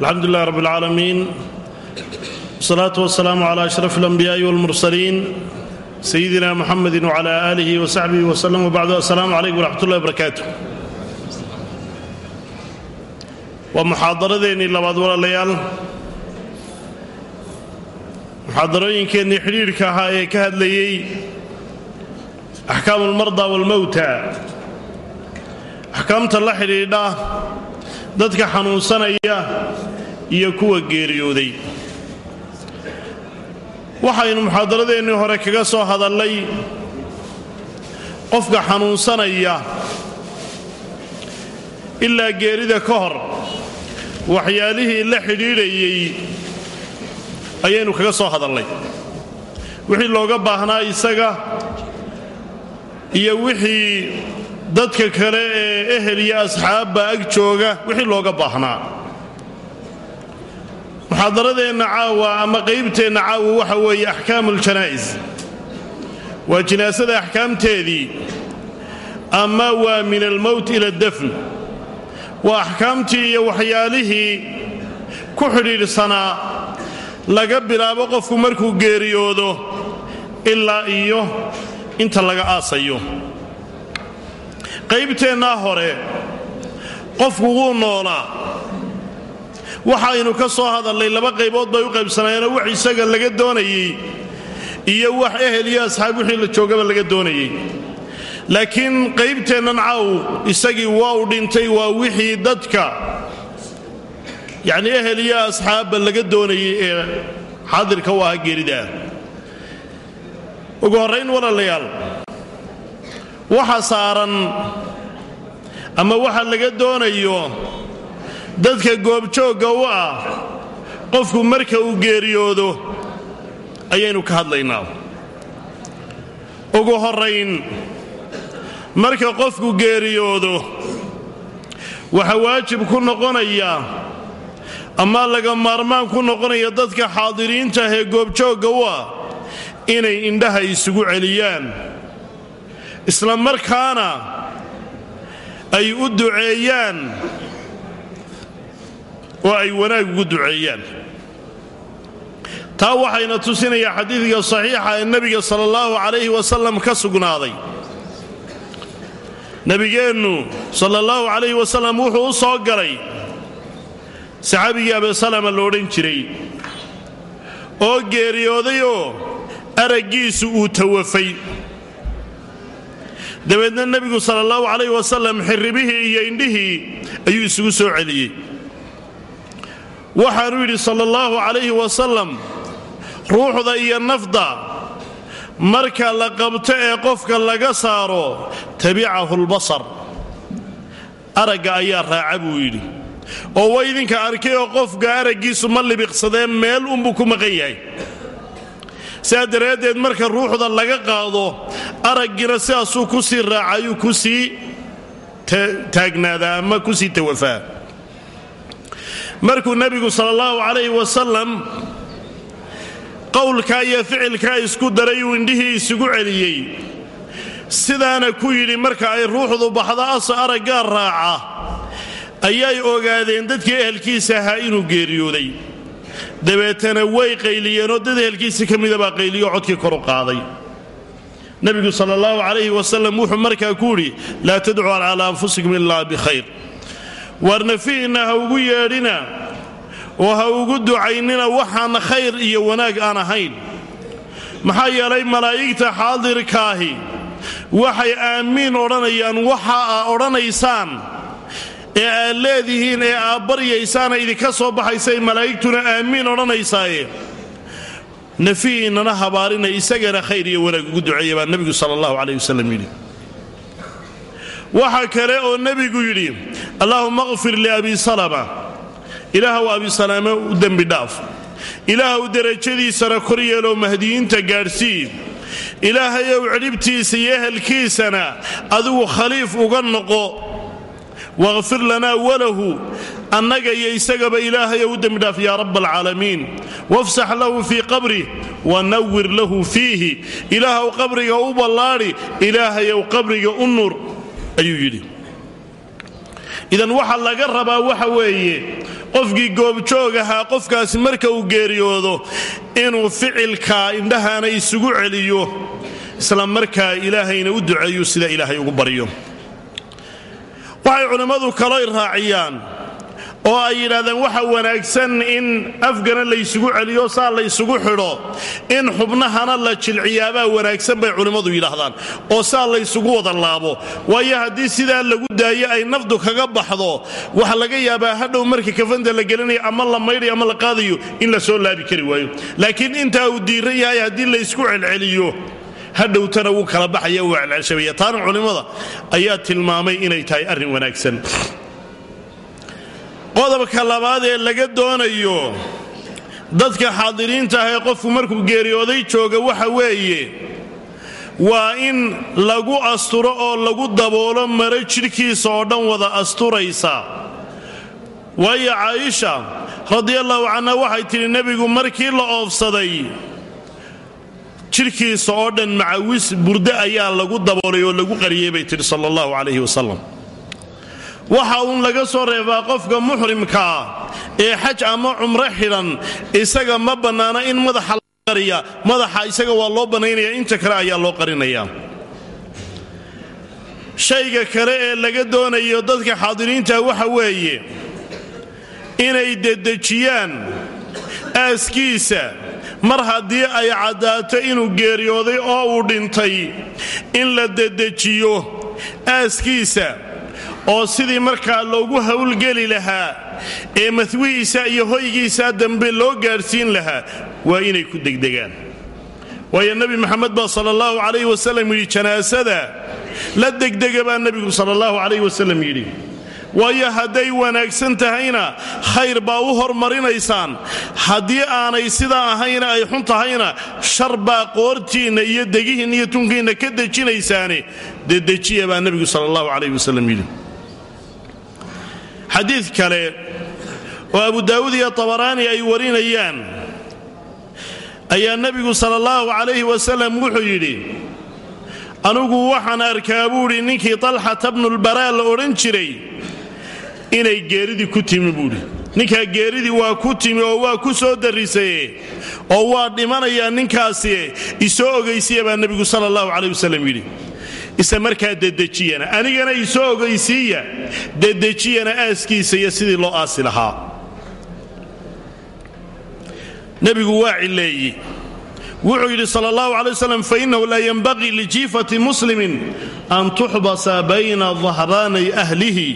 alxamdu lilahi rab اlcaalamiin wsalaatu wasalaamu cala ashraf اlanbiyaa'i walmursaliin sayidina muxamedi wcala aalihi wasaxbihi waslem wbacdu assalaamu calaykum waraxmat ullahi barakaatu waa muxaadaradeennii labaad walaalayaal. Muxaadarooyinkeennii xidhiidhka ahaa ee ka hadlayey axkaamu almarda waalmowta axkaamta la xidhiidha dadka xanuunsanaya iyo kuwa geeriyooday. Waxaynu muxaadaradeennii hore kaga soo hadallay qofka xanuunsanaya ilaa geerida ka hor waxyaalihii la xidhiidhayey ayaynu kaga soo hadallay. Wixii looga baahnaa isaga iyo wixii dadka kale ee ehel iyo asxaabba ag jooga wixii looga baahnaa muxaadaradeenna caawa ama qaybteenna caawa waxa weeye axkaamu aljanaa'is waa jinaasada axkaamteedii ama waa min almowt ila addafn waa axkaamtii iyo waxyaalihii ku xidhiidhsanaa laga bilaabo qofku markuu geeriyoodo ilaa iyo inta laga aasayo. Qaybteennaa hore qofku wuu noolaa waxaynu ka soo hadallay laba qaybood bay u qaybsanaayeenoo wax isaga laga doonayey iyo wax ehel iyo asxaab wixii la joogaba laga doonayey. Laakiin qaybteennan caaw isagii waa u dhintay waa wixii dadka yacnii ehel iyo asxaabba laga doonayey ee xaadirka u ahaa geeridaah ugu horrayn walaalayaal waxa saaran ama waxa laga doonayo dadka goobjoogga u ah qofku marka uu geeriyoodo ayaynu ka hadlaynaa. Ugu horrayn marka qofku geeriyoodo waxa waajib ku noqonaya ama laga maarmaan ku noqonaya dadka xaadiriinta ah ee goobjoogga u ah inay indhaha isugu celiyaan. Isla markaana ay u duceeyaan oo ay wanaag ugu duceeyaan. Taa waxayna tusinayaa xadiidka saxiixa ee nebiga sala allahu calayhi wasalam ka sugnaaday. Nebigeennu sala allahu calayhi wasalam wuxuu u soo galay. Saxaabigii abisalama lo odhan jiray. Oo geeriyoodayoo araggiisu uu tawafay. Dabeedna nebigu sala allahu calayh wasalam xirribihii iyo indhihii ayuu isugu soo celiyey waxaanuu yidhi sala allahu calayhi wasalam ruuxda iyo nafda marka la qabto ee qofka laga saaro tabicahu lbasar aragga ayaa raaca buu yidhi. Oo wa idinka arkay oo qofka araggiisu ma libiqsadee meel unbuu ku maqan yahay. Sidaa daraaddeed marka ruuxda laga qaado araggina sidaasuu ku sii raacayuu ku sii taagnaadaa ama ku sii tawafaa markuu nebigu sala allahu calayhi wasalam qowlkaa iyo ficilkaa isku daray uu indhihii isugu celiyey. Sidaana ku yidhi marka ay ruuxdu baxdo asa araggaa raaca ayay ogaadeen dadkii ehelkiisa ahaa inuu geeriyooday. Dabeetana way qayliyeenoo dad ehelkiisa ka mida baa qayliyo codkii koru qaaday. Nebigu sala allahu calayhi wasalam wuxuu markaa ku yidhi laa tadcuu calaa anfusikum ilaa bikhayr waar nafihiinna ha ugu yeedhina oo ha ugu ducaynina waxaan khayr iyo wanaag aan ahayn. Maxaa yeelay malaa'igta xaadirkaahi waxay aamiin odhanayaan waxa aa odhanaysaan ee aad leedihiin ee aad baryaysaana idinka soo baxaysay malaa'igtuna aamiin odhanaysaaye. Nafihiinnana habaarinay isagana khayr iyo wanaag ugu duceeya baa nebigu sala allahu calayh wasalam yidhi waxa kale oo nebigu yidhi allaahuma qfir liabi salama. Ilaahw abi salaame u dembi dhaaf. Ilaahw derajadiisana kor yeeloo mahdiyiinta gaadhsii ilaahayow cidhibtiisa iyo ehelkiisana adigu khaliif uga noqo. Waqfir lanaa walahu annaga iyo isagaba ilaahayow u dembidhaaf yaa rab alcaalamiin wafsax lahu fii qabrih wanawir lahu fiihi. Ilaahw qabriga u ballaadhi ilaahayow qabriga u nur ayuu yidhi. Idan waxa laga rabaa waxa weeye qofkii goobjoog ahaa qofkaasi marka uu geeriyoodo inuu ficilka indhahana isugu celiyo isla markaa ilaahayna u duceeyu sida ilaahay ugu baryo waxay culimmadu kaloo raaciyaan oo ay yidhahdeen waxa wanaagsan in afgana laysugu celiyo saa laysugu xidho in xubnahana la jilciyaabaa wanaagsan bay culimmadu yidhaahdaan oo saa laysugu wada laabo. Waayo haddii sidaa lagu daayo ay nafdu kaga baxdo waxa laga yaabaa hadhow marka kafanta la gelinayo ama la maydhayo ama la qaadayo in la soo laabi kari waayo. Laakiin intaa uu diiran yahay haddii laysku celceliyo hadhowtana wuu kala baxaya wuu celcelshabaya taana culimmada ayaa tilmaamay inay tahay arrin wanaagsan qodobka labaad ee laga doonayo dadka xaadiriinta ah ee qofku markuu geeriyooday jooga waxa weeye waa in lagu asturo oo lagu daboolo maro jidhkiisa oo dhan wada asturaysa. Waayo caaisha radiallahu canha waxay tidhi nebigu markii la oofsaday jidhkiisa oo dhan macawis burde ayaa lagu daboolay oo lagu qariyey bay tidhi sala allahu calayhi wasalam waxa uun laga soo reebaa qofka muxrimkaa ee xaj ama cumro xidhan isaga ma bannaana in madaxa qariya. Madaxa isaga waa loo bannaynaya inta kale ayaa loo qarinaya shayga kale ee laga doonayo dadka xaadiriinta waxa weeye inay dedejiyaan aaskiisa. Mar haddii ay caddaato inuu geeriyooday oo uu dhintay in la dedejiyo aaskiisa oo sidii markaa loogu howlgeli lahaa ee mahwihiisa iyo hoygiisa dambe loo gaadhsiin lahaa waa inay ku degdegaan. Waayo nebi maxamed baa sala allahu calayh wasalam yidhi janaasada la degdega baa nebigu sala allahu calayh wasalam yidhi. Waayo hadday wanaagsan tahayna khayr baa u hormarinaysaan. Haddii aanay sidaa ahayna ay xun tahayna shar baa qoortiinna iyo degihiinna iyo tunkiinna ka dejinaysaane dedejiya baa nebigu sala allahu calayh wasalam yidhi xadiid kale oo abu daawuud iyo tabaraani ay warinayaan. Ayaa nebigu sala allahu calayhi wasalam wuxuu yidhi anugu waxaan arkaa buudhi ninkii talxata bnulbaraa la odhan jiray inay geeridii ku timi buudhi geeridii waa ku timi oo waa ku soo darrisaye oo waa dhimanayaa ninkaasi isoo ogaysiya baa nebigu sala allahu calayh wasalam yidhi isla markaa dedejiyana anigana isoo ogaysiiya dedejiyana aaskiisa iyo sidii loo aasi lahaa. Nebigu waa cileeyi wuxuu yidhi sal allahu calay wasalam fainahu laa yenbaqii lijiifati muslimin an tuxbasa bayna dahraanay ahlihi.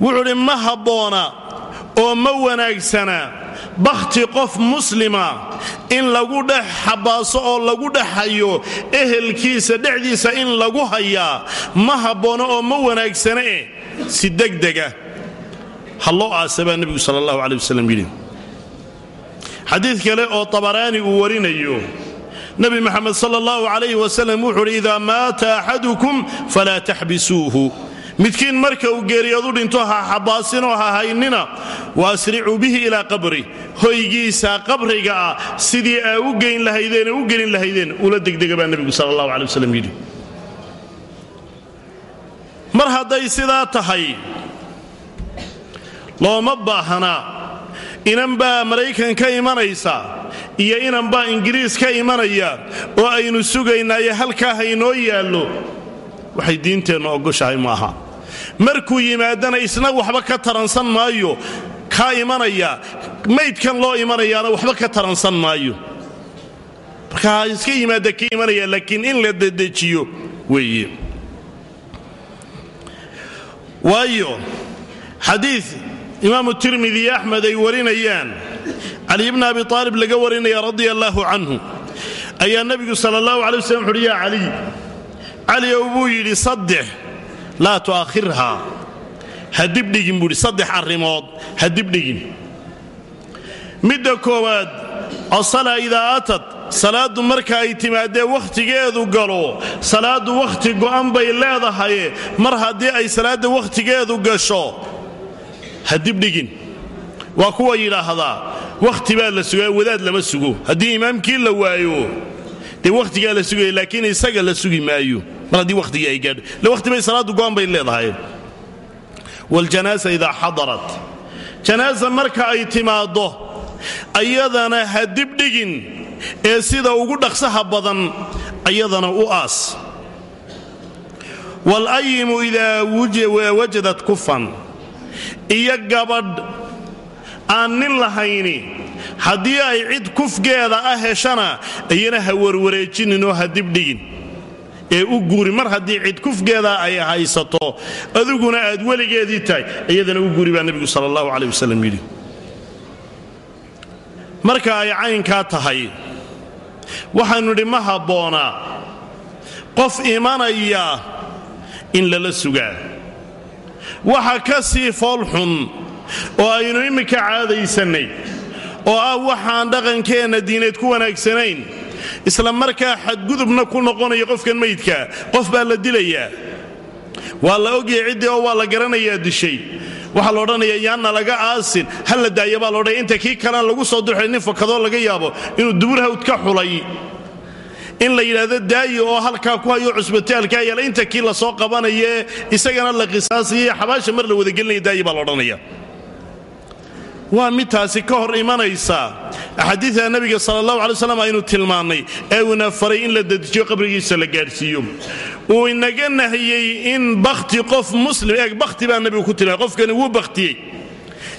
Wuxuu idhi ma habboona oo ma wanaagsana bakhti qof muslima in lagu dhex xabaaso oo lagu dhex hayo ehelkiisa dhexdiisa in lagu hayaa ma habboona oo ma wanaagsana eh si degdega. Ha loo aasa baa nebigu sal allahu calay wasalam yidhi. Xadiid kale oo tabaraani uu warinayo nebi maxamed sal allahu calayh wasalam wuxuu uhi idaa maata axadukum falaa taxbisuuhu midkiin marka uu geeriyoodu dhinto ha xabaasinoo ha haynina. Wa asricuu bihi ilaa qabri. Hoygiisa qabriga ah sidii aa u geyn lahaydeen u gelin lahaydeen ula degdega baa nebigu sal allahu calay wasalam yidhi. Mar hadday sidaa tahay looma baahna. Inan baa maraykan ka imanaysa iyo inan baa ingiriis ka imanaya oo aynu sugaynaayo halkaa haynoo yaallo waxay diinteennu ogoshahay maaha markuu yimaadana isna waxba ka taransan maayo. Kaa imanaya. Maydkan loo imanayaana waxba ka taransan maayo. Marka ha iska yimaada ka imanaya laakiin in la dedejiyo weeye. Waayo xadii imaamu tirmidi axmed ay warinayaan. Cali bni abi aalib laga warinaya radia allaahu canhu. Ayaa nebigu sal allahu alay waslm wuxuuhi yaa caliy cali ow buu yidhi saddex laa tu'akhirhaa ha dibdhigin buu yidhi saddex arrimood ha dibdhigin midda koowaad asalaa idaa atad salaaddu marka ay timaadee wakhtigeedu galo salaaddu wakhti go'an bay leedahaye mar haddii ay salaadda wakhtigeedu gasho. Ha dibdhigin waa kuwa yidhaahdaa wakhti baa la sugaa wadaad lama sugo. Haddii imaamkii la waayo dee wakhtigaa la sugaya laakiin isaga la sugi maayo mar haddii ay gaadho. Le wakhti bay salaaddu go'an bay leedahay. Waljanaasa idaa xadarat. Janaasa marka ay timaaddo ayadana ha dibdhigin ee sida ugu dhaqsaha badan ayadana u aas. Walayimu idaa wajadat kufan. Iyo gabadh aan nin lahayni haddii ay cid kufgeeda ah heshana iyana ha warwareejinin oo ha dibdhigin ee u guuri. Mar haddii cid kufgeeda ay haysato adiguna aad weligeedii tahay. Iyadana u guuri baa nebigu sal allahu caleh wasalam yidhi. Marka ay caynkaa tahay waxaannu idhi ma habboonaa qof imanaya in lala sugaa. Waxa ka sii foolxun oo aynu imminka caadaysannay oo ah waxaan dhaqankeenna diineed ku wanaagsanayn isla markaa xadgudubna ku noqonaya qofkan maydka qof baa la dilayaa waa la ogyahay ciddii oo waa la garanayaa dishay. Waxaa la odhanayaa yaanna laga aasin. Ha la daaya baa laodhanaya inta kii kalean lagu soo duxay nin fakadoo laga yaabo inuu dubur hawd ka xulay. In la yidhaahdo daayi oo halkaa ku hayo cusbitaalka yaalla inta kii la soo qabanayee isagana la qisaasayay xabaasha mar la wadagelinaya daayi baa la odhanaya waa mid taasi ka hor imanaysa. Axaadiida nabiga sal allahu alay slam aynu tilmaannay ee uuna faray in la dedejiyo qabrigiisa la gaadhsiiyo. Uu inaga nahiyey in bakhti qof muslim eeg bakhti baa nebigu ku tilmaamay qofkani wuu bakhtiyey.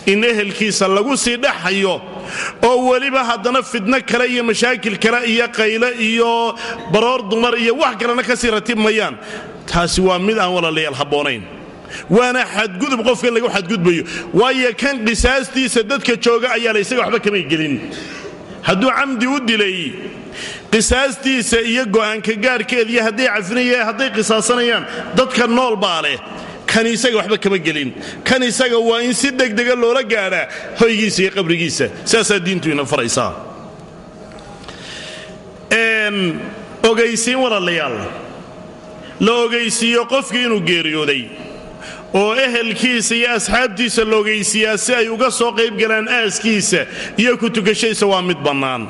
In ehelkiisa lagu sii dhexayo oo weliba haddana fidno kale iyo mashaakil kale iyo qayle iyo baroor dumar iyo wax kalena ka sii ratibmayaan taasi waa mid aan walaalayaal habboonayn waana xadgudub qofkan lagu xadgudbayo. Waayo kan qisaastiisa dadka jooga ayaa la isaga waxba kamay gelin. Hadduu camdi u dilay qisaastiisa iyo go'aanka gaarhkeeda iyo hadday cafinayaan hadday qisaasanayaan dadka nool baa leh. Kan isaga waxba kama gelin. Kan isaga waa in si degdega loola gaadhaa hoygiisa iyo qabrigiisa. Saasaa diintu ina faraysaa. Ogaysiin walaalayaal. La ogaysiiyo qofkii inuu geeriyooday oo ehelkiisa iyo asxaabtiisa la ogaysiiyaa si ay uga soo qaybgalaan aaskiisa iyo ku tukashadiisa waa mid bannaan.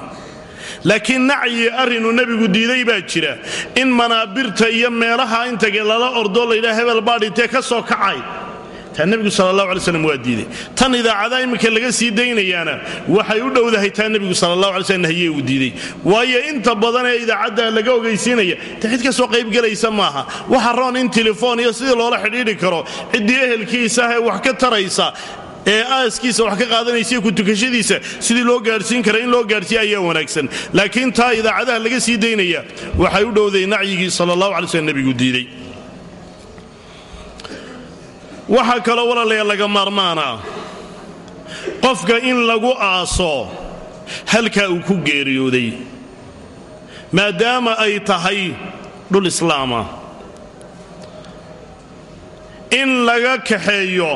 Laakiin nacyi arrinuu nebigu diiday baa jira in manaabirta iyo meelaha intage lala ordoo laydhaha hebel baadhintee ka soo kacay taa nebigu sal allahu alay slam waa diiday. Tan idaacadaha imminka laga sii daynayaana waxay u dhowdahay taa nebigu sal allahu alay slm nahye uu diiday. Waayo inta badan ee idaacadda laga ogaysiinaya ta cid ka soo qaybgelaysa maaha. Waxa roon in telefoon iyo sidii loola xidhiidhi karo ciddii ehelkiisa ah ee wax ka taraysa ee aaskiisa wax ka qaadanaysa ku tukashadiisa sidii loo gaadhsiin kara in loo gaadhsiiya ayaa wanaagsan. Laakiin taa idaacadaha laga sii daynaya waxay u dhowday nacyigii sal allahu alay slm diiday waxaa kaloo walaalayaa laga maarmaanaa qofka in lagu aaso halkaa uu ku geeriyooday maadaama ay tahay dhul islaama in laga kaxeeyo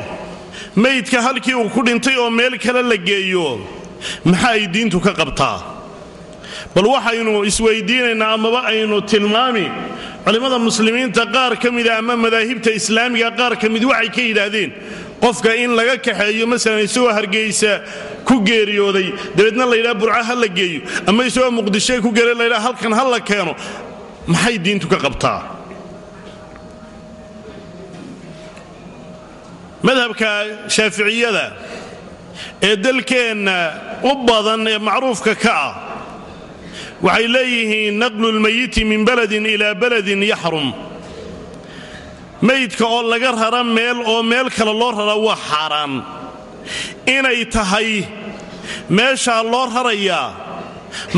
maydka halkii uu ku dhintay oo meel kale la geeyo maxaa ay diintu ka qabtaa? Bal waxaynu isweydiinaynaa amaba aynu tilmaami culimmada muslimiinta qaar ka mida ama madaahibta islaamiga qaar ka mid waxay ka yidhaahdeen qofka in laga kaxeeyo masalan isagoo hargeysa ku geeriyooday dabeedna laydhaha burca ha la geeyo ama isagoo muqdisho ku geeriy laydhaha halkan ha la keeno maxay diintu ka qabtaa? Madhabka shaaficiyada ee dalkeenna u badan ee macruufka ka ah waxay leeyihiin naqlu lmayiti min baladin ilaa baladin yaxrum maydka oo laga rara meel oo meel kale loo rara waa xaaraan inay tahay meeshaa loo rarayaa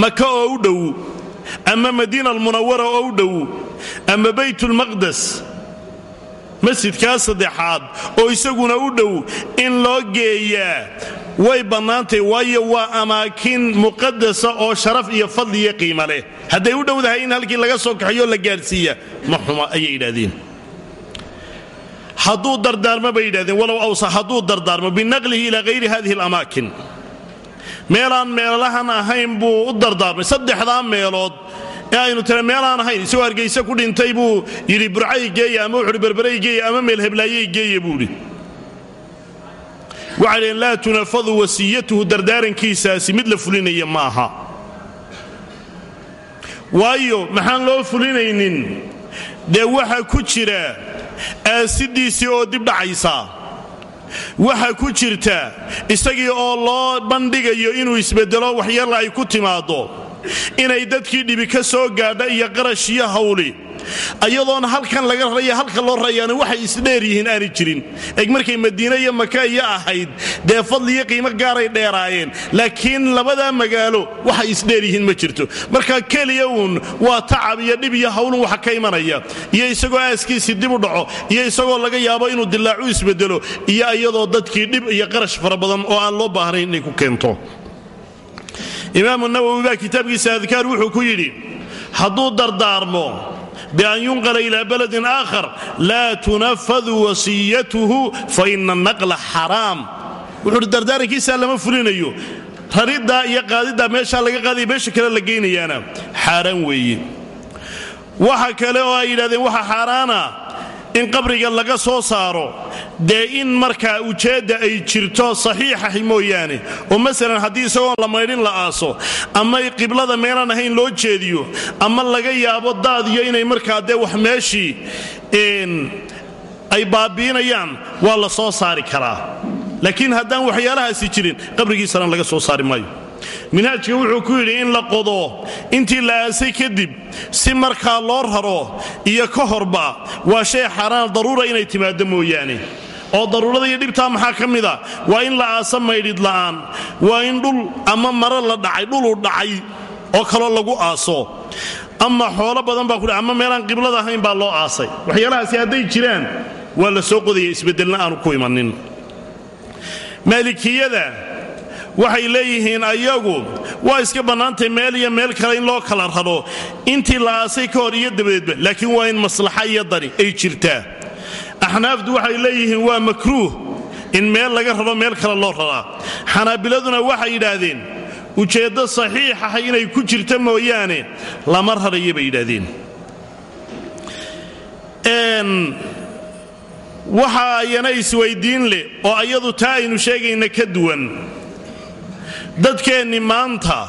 maka oo u dhow ama madiina almunawara oo u dhow ama baytulmaqdes masjidkaa saddexaad oo isaguna u dhow in loo geeyaa way bannaantay waayo waa amaakin muqadasa oo sharaf iyo fadli iyo qiima leh. Hadday u dhowdahay in halkii laga soo kaxayoo la gaadhsiiya. Ma xuma ayay yidhaahdeen. Hadduu dardaarmo bay yidhahdeen walow awsa hadduu dardaarmo binaqlihi ilaa hayri hadihi alamaakin. Meelaan meelahan ahayn buu u dardaarmay. Saddexdaa meelood ee aynu tira meelaan ahayn isagoo hargayse ku dhintay buu yidhi burcay geeya ama wuxuuhi berberay geeya ama meel heblaayey geeya buu idhi waxay dhaheen laa tunafadu wasiyatuhu dardaarankiisaasi mid la fulinaya ma aha waayo maxaan loo fulinaynin? Dee waxa ku jira aasidiisii oo dib dhacaysa? Waxa ku jirta isagii oo loo bandhigayo inuu isbedelo waxyeella ay ku timaaddo? Inay dadkii dhibi ka soo gaadha iyo qarash iyo hawli ayadoona halkan laga raraya halka loo rayaana waxay isdheer yihiin aanay jirin. Eg markay madiine iyo maka iyo ahayd dee fadliyo qiimo gaaray dheeraayeen. Laakiin labadaa magaalo waxay isdheer yihiin ma jirto. Marka keliya uun waa tacab iyo dhib iyo hawlun waxa ka imanaya. Iyo isagoo aaskiisii dib u dhaco iyo isagoo laga yaabo inuu dilaacu isbedelo iyo iyadoo dadkii dhib iyo qarash fara badan oo aan loo baahnayn inay ku keento. Imaamu nawowi baa kitaabkiisa adkaar wuxuu ku yidhi hadduu dardaarmo bian yunqala ilaa baladin aakhar laa tunafadu wasiyatuhu fa ina naqla xaraam wuxuuhi dardaarankiisaa lama fulinayo rariddaa iyo qaadiddaa meeshaa laga qaadaya meesha kale la geynayaana xaaraan weeye waxa kale oo ay yidhahdeen waxa xaaraana in qabriga laga soo saaro dee in markaa ujeedda ay jirto saxiixahi mooyaane oo masalan haddii isagoon la maydhin la aaso ama qiblada meelaan ahayn loo jeediyo ama laga yaabo daadiyo inay markaa dee wax meeshii ay baabiinayaan waa la soo saari karaa. Laakiin haddaan waxyaalahaasi jirin qabrigiisana laga soo saari maayo minhaajka wuxuu ku yidhi in la qodo intii la aasay kadib si markaa loo raro iyo ka horba waa shay xaaraan daruura inay timaaddo mooyaane. Oo daruurada iyo dhibtaa maxaa ka mida waa in la aasa maydhid la'aan waa in dhul ama maro la dhacay dhuluu dhacay oo kaloo lagu aaso. Ama xoolo badan baa kudhi ama meelaan qiblada ahayn baa loo aasay. Waxyaalahaasi hadday jiraan waa la soo qodaya isbeddelna aanu ku imanin maalikiyada waxay leeyihiin ayagu waa iska bannaantay meel iyo meel kale in loo kala raro. Intii la aasay ka hor iyo dabadeedba laakiin waa in maslaxa iyo dani ay jirtaa. Axnaaftu waxay leeyihiin waa makruuh in meel laga raro meel kale loo raraa. Xanaabiladuna waxay yidhaahdeen ujeeddo saxiixaha inay ku jirta mooyaane lama raraya bay yidhaahdeen. Waxa ayana isweyddiin leh oo ayadu taa aynu sheegayna ka duwan dadkeenni maanta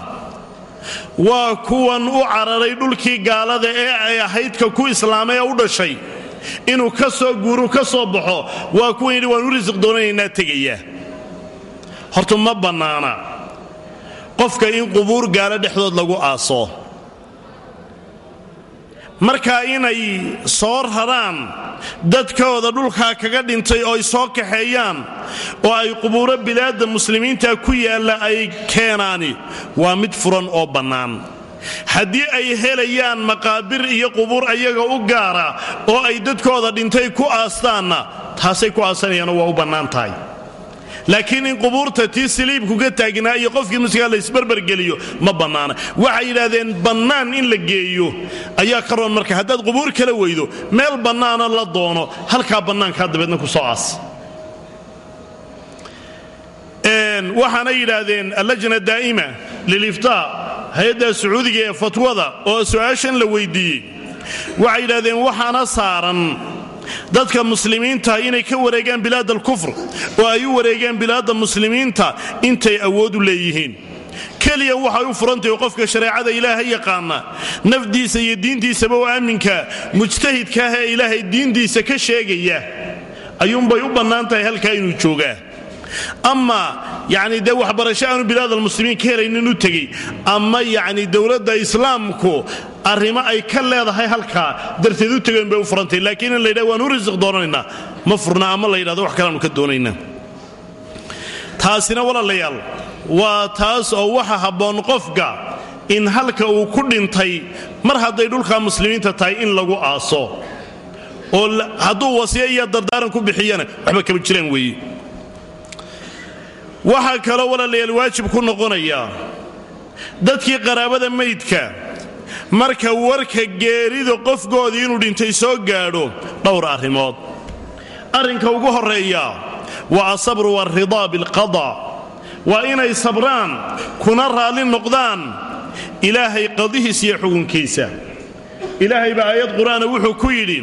waa kuwan u cararay dhulkii gaalada ee ay ahaydka ku islaamay ee u dhashay. Inuu ka soo guuru ka soo baxo waa kuwan yidhi waan u risiq doonanaynaa tegaya. Horta ma bannaana. Qofka in qubuur gaalo dhexdood lagu aaso. Markaa inay soo raraan dadkooda dhulkaa kaga dhintay oo ay soo kaxeeyaan oo ay qubuuro bilaadda muslimiinta ku yaalla ay keenaani waa mid furan oo bannaan. Haddii ay helayaan maqaabir iyo qubuur ayaga u gaara oo ay dadkooda dhintay ku aastaanna taasay ku aasanayaanoo waa u bannaan tahay laakiin in qubuurta tii siliibkuga taagnaa iyo qofkii musligaa la isbarbargeliyo ma bannaana. Waxay yidhaahdeen bannaan in la geeyo. Ayaa ka roon marka haddaad qubuur kala weydo meel bannaana la doono halkaa bannaankaa dabeedna ku soo aas. Waxaana yidhaahdeen allajna daa'ima liliftaa hay'adda sacuudiga ee fatwada oo su'aashan la weydiiyey. Waxay yidhahdeen waxaana saaran dadka muslimiinta inay ka wareegaan bilaad alkufr oo ay u wareegaan bilaadda muslimiinta intay awood u leeyihiin. Keliya waxay u furantahay qofka shareecada ilaahay yaqaana nafdiisa iyo diintiisaba u aaminka mujtahidkaah ee ilaahay diintiisa ka sheegaya. Ayuunbay u bannaan tahay halkaa inuu joogaa ama yacni dee waxbarasho aanu bilaad almuslimiin ka helaynin u tegey. Ama yacni dowladda islaamku arrimo ay ka leedahay halkaa darteed u tegeen bay u furantay. Laakiin in la yidhah waan u risiq doonanaynaa ma furna ama la yidhahdo wax kaleaanu ka doonaynaa taasina walaalayaal waa taas oo waxa habboon qofka in halka uu ku dhintay mar hadday dhulka muslimiinta tahay in lagu aaso. Oo hadduu wasiyo iyo dardaaran ku bixiyana waxba kama jiraan weeye waxaa kaloo walaalayaal waajib ku noqonaya dadkii qaraabada maydka marka warka geerida qofkoodii inuu dhintay soo gaadho dhowr arrimood. Arrinka ugu horreeya waa asabru waalridaa bilqada waa inay sabraan kuna raalli noqdaan ilaahay qadihiisa iyo xukunkiisa. Ilaahay baa aayad qur'aana wuxuu ku yidhi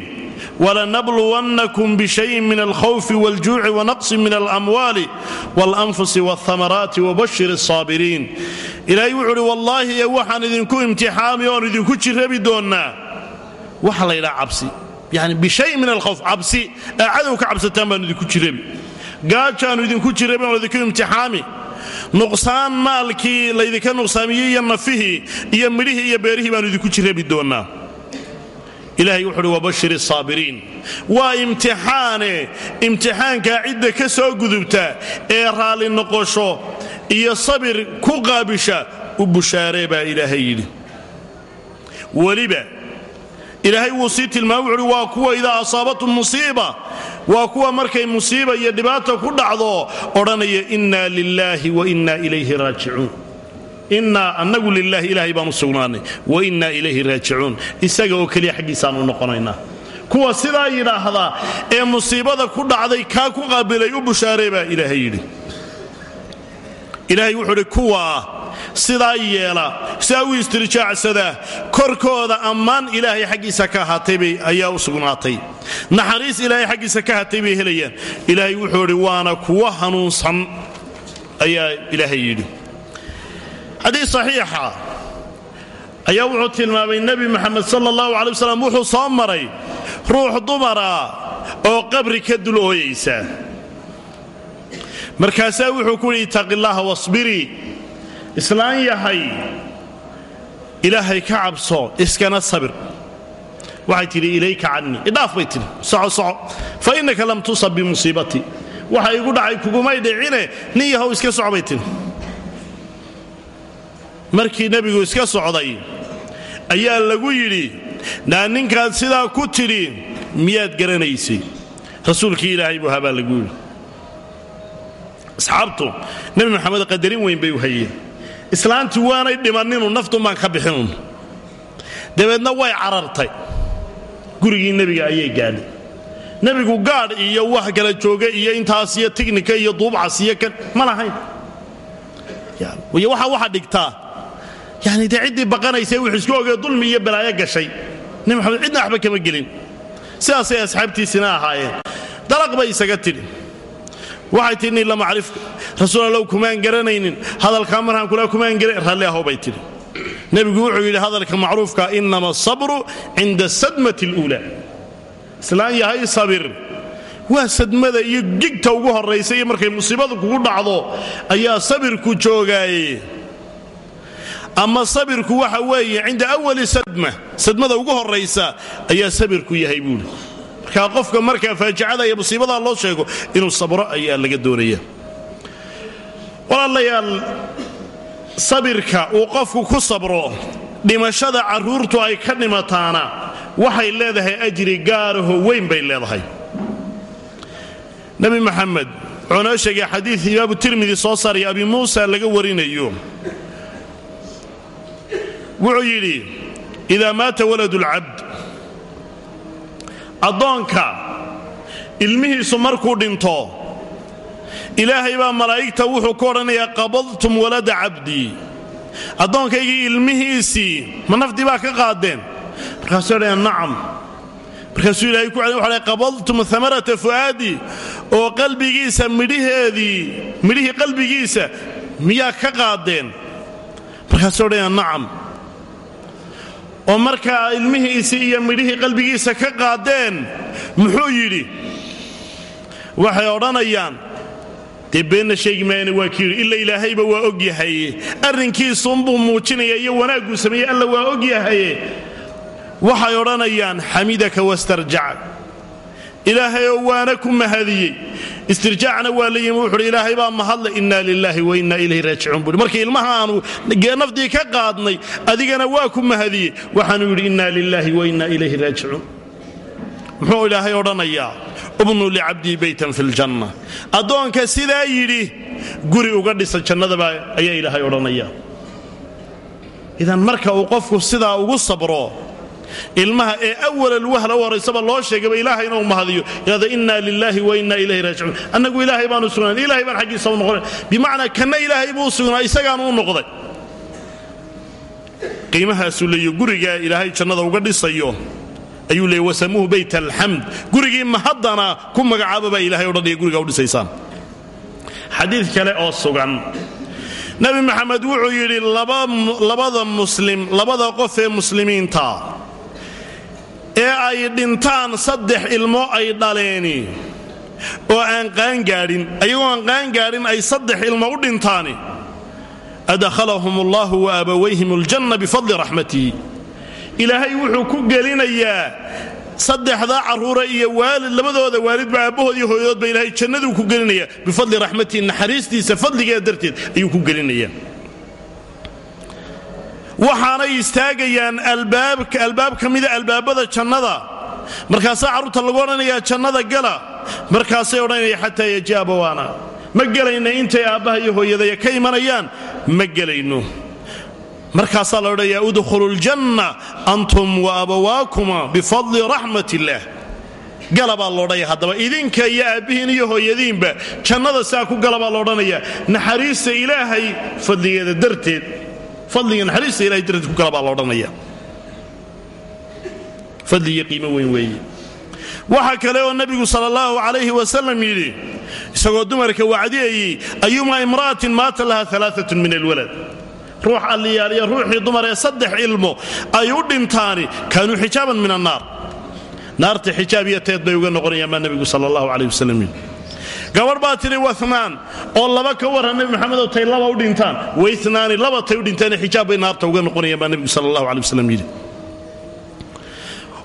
walanabluwannakum bishayin min alkhawfi waljuuci wanaqsin min alamwaali waalanfusi walhamaraati wabashir alsaabiriin ilaahay wuxuu uhi wallaahi ee waxaan idinku imtixaami oon idinku jirabi doonnaa waxa la ydhaha cabsi yani bishayin min alkhawf cabsi aa cadow ka cabsataan baan idinku jirabi gaajaannu idinku jirray baanu idinku imtixaami nuqsaan maalkii laydinka nuqsaamiyey iyo nafihii iyo midhihii iyo beerihii baannu idinku jirrabi doonnaa ilaahay wuxu uhi wabashir saabiriin. Waa imtixaane imtixaankaa cidda ka soo gudubta ee raalli noqosho iyo sabir ku qaabisha u bushaaree baa ilaahay yidhi. Weliba ilaahay wuu sii tilmaamay wuxuuhi waa kuwa idaa asaabatum musiiba waa kuwa markay musiiba iyo dhibaata ku dhacdo odhanaya inna lilaahi wa inna ilayhi raajicuun innaa annagu lilaahi ilaahay baan u sugnaannay wa innaa ilayhi raajicuun. Isaga oo keliya xaggiisaan noqonaynaa. Kuwa sidaa yidhaahda ee musiibada ku dhacday kaa ku qaabilay u bushaaree baa ilaahay yidhi. Ilaahay wuxuu idhi kuwaa sidaa yeela sidaa u istirjaacsadaa korkooda ammaan ilaahay xaggiisa ka ahaataybay ayaa u sugnaatay. Naxariis ilaahay xaggiisa ka ahaatay bay helayaan. Ilaahay wuxuu idhi waana kuwa hanuunsan ayaa ilaahay yidhi xadiis saxiixa ayaa wuxuu tilmaamay nebi moxamed sala allahu calay wasalam wuxuu soo maray ruux dumara oo qabri ka dul ooyaysa markaasaa wuxuu ku yidhi ittaqillaaha wasbirii islaan yahay. Ilaahay ka cabso iskana sabir. Waxay tidhi ilayka cannii idhaaf bay tidhi soco soco. Fa innaka lam tusab bimusiibatii waxa igu dhacay kugumay dhicine nin yahow iska soco bay tidhi markii nebigu iska socday ayaa lagu yidhi naa ninkaad sidaa ku tidhi miyaad garanaysay? Rasuulkii ilaahay buu habaa lagu yidhi. Asxaabtu nebi maxamed qadarin weyn bay u hayeen. Islaantii waanay dhimaninu naftun baan ka bixinun. Dabeedna way carartay. Gurigii nebiga ayay gaadhay. Nebigu gaadh iyo wax kala jooga iyo intaas iyo tignika iyo duubcas iyo kan ma lahayn. Waxa waxa dhigtaa yani dee ciddii baqanaysa wuxuu isku ogee dulmi iyo balaayo gashay. Nebi maxamed cidna waxba kama gelin. Sidaasay asxaabtiisina ahaayeen. Dalaq bay isaga tidhi. Waxay tidhi nin lama carifka rasuul kumaan garanaynin. Hadalkaa markaan kula kumaan garan ralli ahow bay tidhi. Nebigu wuxuu yidhi hadalka macruufka inama asabru cinda sadmati اluula islaan yahay sabir. Waa sadmada iyo gigta ugu horraysa iyo markay musiibadu kugu dhacdo ayaa sabirku joogaaye ama sabirku waxa weeye cinda awali sadma sadmada ugu horraysa ayaa sabirku yahay buuhi markaa qofka markaa faajicada iyo musiibada loo sheego inuu sabro ayaa laga doonaya walaalayaal sabirka uu qofku ku sabro dhimashada carruurtu ay ka dhimataana waxay leedahay ajri gaaraho weyn bay leedahay. Nebi maxamed wuxuu noo sheegay xadiid imaamu tirmidi soo saaraya abi muusa laga warinayo wuxuu yidhi idaa maata waladu lcabd. Addoonka ilmihiisu markuu dhinto ilaahay baa malaa'igta wuxuu ku odhanayaa qabadtum walada cabdii addoonkaygii ilmihiisii ma nafdii baa ka qaadeen? Markaasuu odhaya nacam. Markaasuu ilahay ku celi wuxu qabadtum amarata fu'aadii oo qalbigiisa midhaheedii midhihii qalbigiisa miyaa ka qaadeen? Markaasuu odhaya nacam oo markaa ilmihiisii iyo midhihii qalbigiisa ka qaadeen muxuu yidhi waxay odhanayaan dee beenna sheegi maayana waa kii yidhi ila ilaahayba waa og yahaye arrinkiisuunbuu muujinaya iyo wanaagguu sameeyey alla waa og yahaye waxay odhanayaan xamidaka wastarjaca ilaahayoo waana ku mahadiyey istirjaacna waa la yimi wuxuuhi ilaahay baa mahadle inna lilaahi wa inna ilayhi raajicuun buui markii ilmaha aanu nafdii ka qaadnay adigana waa ku mahadiyey. Waxaanuu yidhi inna lilaahi wa inna ilayhi raajicuun. Muxuu ilaahay odhanayaa ubnuu licabdii baytan fi ljanna addoonka sidaa yidhi guri uga dhisa jannadaba ayaa ilaahay odhanaya idan marka uu qofku sidaa ugu sabro ilmaha ee awalal wahla u horaysaba loo sheegayba ilaahay inuu mahadiyo. Yada inna lilaahi wa inna ilayhi raajicuun. Annagu ilaahay baanu sugnaan ilahay baan xaggiisa u noqonay. Bimacnaa kanna ilaahay buu sugnaa. Isagaanu u noqday. Qiimahaasuu leeyo gurigaa ilaahay jannada uga dhisayo ayuu leeyay wasamuuhu bayt alxamd gurigii mahaddana ku magacaaba baa ilahay odhanaya gurigaa u dhisaysaan. Xadiid kale oo sugan. Nebi maxamed wuxuu yidhi labada muslim labada qof ee muslimiinta ee ay dhintaan saddex ilmo ay dhaleeni. Oo aan qaangaadhin ayagoo aan qaangaadhin ay saddex ilmo u dhintaani. Adkhalahum allahu wa abawayhim aljanna bifadli raxmatihi ilaahay wuxuu ku gelinayaa saddexdaa carruura iyo waalid labadooda waalidba aabbahood iyo hooyadoodba ilaahay jannaduu ku gelinayaa. Bifadli raxmatihi naxariistiisa fadligeeda darteed ayuu ku gelinayaa waxaanay istaagayaan albaab ka mida albaabada jannada. Markaasaa carruurta lagu odhanayaa jannada gala markaasay odhanaya xataa yaji abawaana ma gelayna intay aabbaha iyo hooyadaya ka imanayaan? Ma gelayno. Markaasaa la odhanayaa udkhulu ljanna antum wa abawaakuma bifadli raxmat illaah gala baa loodhaya haddaba. Idinka iyo aabbihiin iyo hooyadiinba jannada saa ku gala baa loodhanayaa naxariista ilaahay fadligeeda darteed fadliga naxariista ilahay darteed ku gala baa loodhanaya fadligiyo qiimo weyn weeye. Waxa kale oo nebigu sala allahu calayhi wasalam yidhi isagoo dumarka wacdiyayey ayuma imra'atin maata laha alaaatun min alwalad. Ruux alliyaaliya ruuxii dumar ee saddex ilmo ay u dhintaani kaanuu xijaaban min annaar naarta xijaab iyo teed bay uga noqonayaan baa nebigu sala allahu calayh wasalam yidhi gabadh baa tidhi wahnaan oo laba ka warran nebi maxamedow tay laba u dhintaan. Waynaani laba tay u dhintaane xijaab bay naarta uga noqonayaan baa nebigu sala allahu calay wasalam yidhi.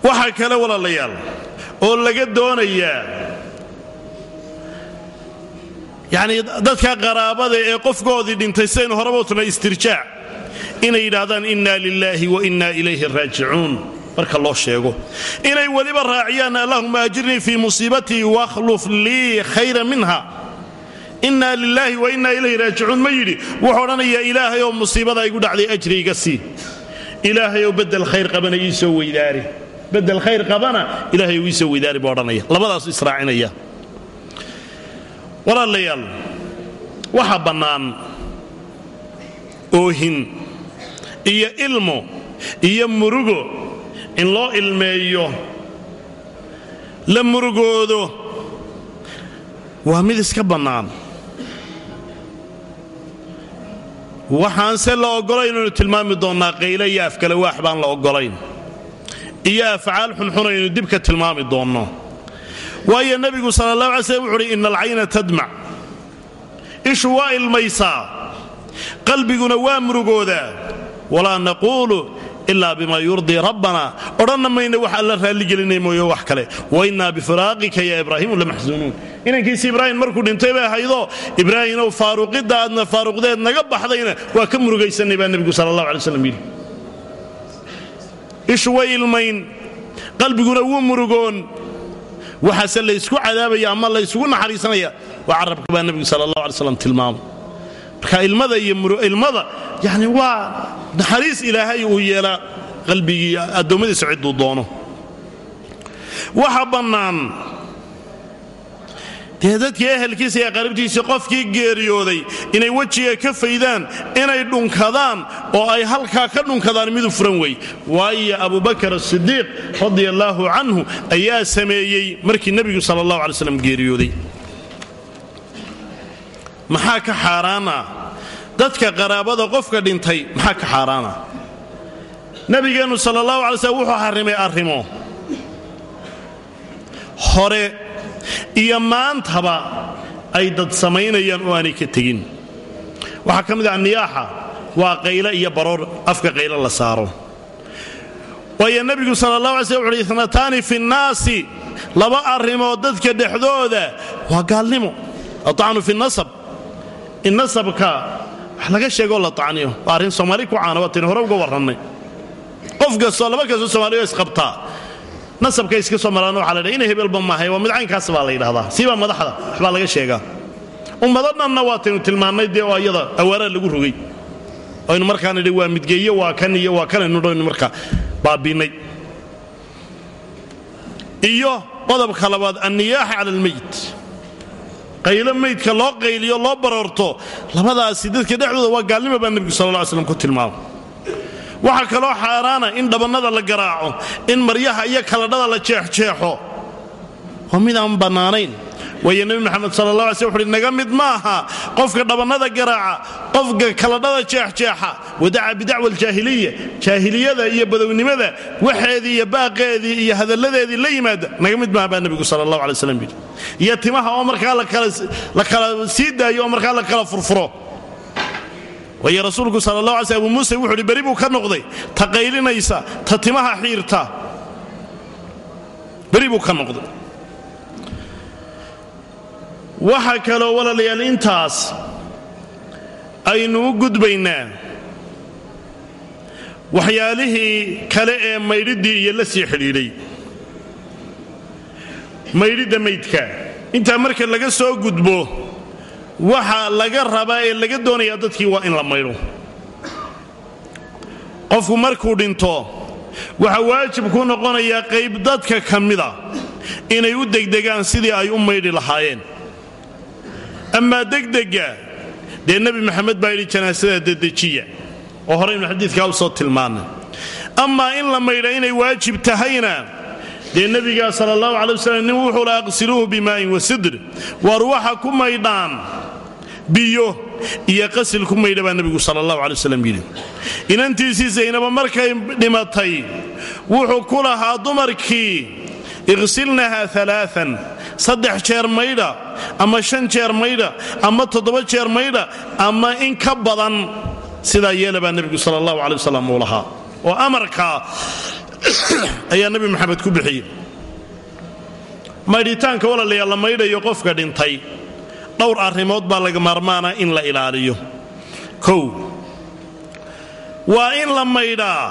Waxaa kale walaalayaal oo laga doonayaa yacnii dadka qaraabada ee qofkoodii dhintay sidaynu horeba istirjaac inay yidhaahdaan inna lilaahi wa inna ilayhi raajicuun marka loo sheego. Inay weliba raaciyaan allahuma ajirnii fii musiibatii wakhluf lii khayra minha. Inna lilaahi wa inna ilayhi raajicuun ma yidhi wuxuu odhanayaa ilaahay musiibada igu dhacday ajri iga sii. Ilaahay oo bedel khayr qabana ii soo weydaari. Bedel khayr qabana ilaahay ii soo weydaari buu odhanaya. Labadaasu israacinaya walaalayaal waxa bannaan oohin iyo ilmo iyo murugo in loo ilmeeyo la murugoodo waa mid iska bannaan. Waxaanse la oggolayn aynu tilmaami doonnaa qayle iyo afkale waax baan la oggolayn. Iyo afcaal xunxunaynu dib ka tilmaami doonno. Waayo nebigu sala allah alay slm wuxu uhi ina alcayna tadmac ishu waa ilmaysaa. Qalbiguna waa murugoodaa. Walaa naquulu ilaa bima yurdii rabbana. Odhanna mayna wax alla raalligelinay mooye wax kale. Wainnaa bifiraaqika ya ibraahimu lamaxsuunuun inankiisi ibraahim markuu dhintay bay ahaydoo ibraahimow faaruqidda aadna faaruqdeed naga baxdayna waa ka murugaysanay baa nebigu sala allah alay slam yidhi ilmayn qalbiguna wuu murugoon. Waxaase laysku cadaabaya ama laysugu naxariisanaya. Waa carabka baa nebigu sala allah alay tilmaamay marka ilmada iyo ilmada yani waa naxariis ilaahay uu yeelaa qalbigii addoommadiisa cidduu doono. Waxa bannaan dee dadkii ehelkiisa iyo qaribtiisii qofkii geeriyooday inay wejiga ka faydaan inay dhunkadaan oo ay halkaa ka dhunkadaan midu furan wey waayo abubakar asidiiq radia allaahu canhu ayaa sameeyey markii nebigu sala allahu alay slam geeriyooday maxaa ka xaaraana dadka qaraabada qofka dhintay maxaa ka xaaraana nabigeennu sala allahu alay slm wuxuu xarrimay arrimo. Hore iyo maantaba ay dad samaynayaan oo aanay ka tegin. Waxaa ka mid ah niyaaxa waa qayle iyo baroor afka qayle la saaro. Waayo nebigu sala allah alay slm wuxu uhi itnataani fi nnaasi laba arrimood dadka dhexdooda waa gaalnimo atacnu fi nasab in nasabka wax laga sheegoo la tacniyo. Waa arrin soomaali ku caana waa taynu hore uga warrannay qof kastoo laba kastoo soomaaliyo isqabtaa nasabka iska soo maraan waxa la dhaha ina hebelba maahay waa midcaynkaas baa la yidhahdaa siibaa madaxda waxbaa laga sheegaa. Ummado dhanna waataynu tilmaannay dee oo iyada awaaraa lagu rogay. Aynu markaa nidhi waa midgeeyo waa kan iyo waa kanaynu dhaynu markaa. Baabiinnay iyo qodobka labaad anniyaaxa cala almeyit qaylo meydka loo qayliyo loo baroorto labadaasi dadka dhexdooda waa gaalnimo baa nebigu sal lla ly slam ku tilmaamay waxaa kaloo xaaraana in dhabannada la garaaco in maryaha iyo kaladhada la jeexjeexo. Waa mid aan bannaanayn waayo nebi maxamed sala allah alay wuxuuhi naga mid ma aha qofka dhabannada garaaca qofka kaladhada jeexjeexa wadaca bidacwa aljaahiliya jaahiliyada iyo badownimada waxeedii iyo baaqeedii iyo hadalladeedii la yimaada naga mid maaha baa nebigu sala allahu alay slam iyo timaha oo markaa la kala sii daayo oo markaa la kala furfuro. Waayo rasuulku sala allah alay muuse wuxu uhi beri buu ka noqday ta ta timaha xiirta. Beri buu ka noqday waxaa kaloo walaalayaal intaas aynu u gudbaynaa. Waxyaalihii kale ee maydhiddii iyo la sii xidhiidhay. Maydhidda maydka. Intaa marka laga soo gudbo waxa laga rabaa ee laga doonayaa dadkii waa in la maydho. Qofku markuu dhinto waxaa waajib ku noqonayaa qayb dadka ka mida inay u degdegaan sidii ay u maydhi lahaayeen amaa degdega dee nebi maxamed baa yidhi janaasada dedejiya oo horeynu xadiidkaa u soo tilmaannay amaa in la maydha inay waajib tahayna dee nebigaa sala allahu calay wasalam nin wuxuu la aqsiluuhu bimaa'in wa sidr. Waar waxa ku maydhaan biyo iyo qasil ku maydha baa nebigu sala allahu calay wasalam yidhi. Inantiisii saynaba markay dhimatay wuxuu ku lahaa dumarkii iqsilnaha alaaan saddex jeer maydha ama shan jeer maydha ama toddoba jeer maydha ama in ka badan sidaa yeela baa nebigu sala allahu calay wasalam uu lahaa. Oo amarkaa ayaa nebi maxamed ku bixiyey. Maydhitaanka walaalayaa la maydhayo qofka dhintay dhowr arrimood baa laga maarmaana in la ilaaliyo. Kow waa in la maydhaa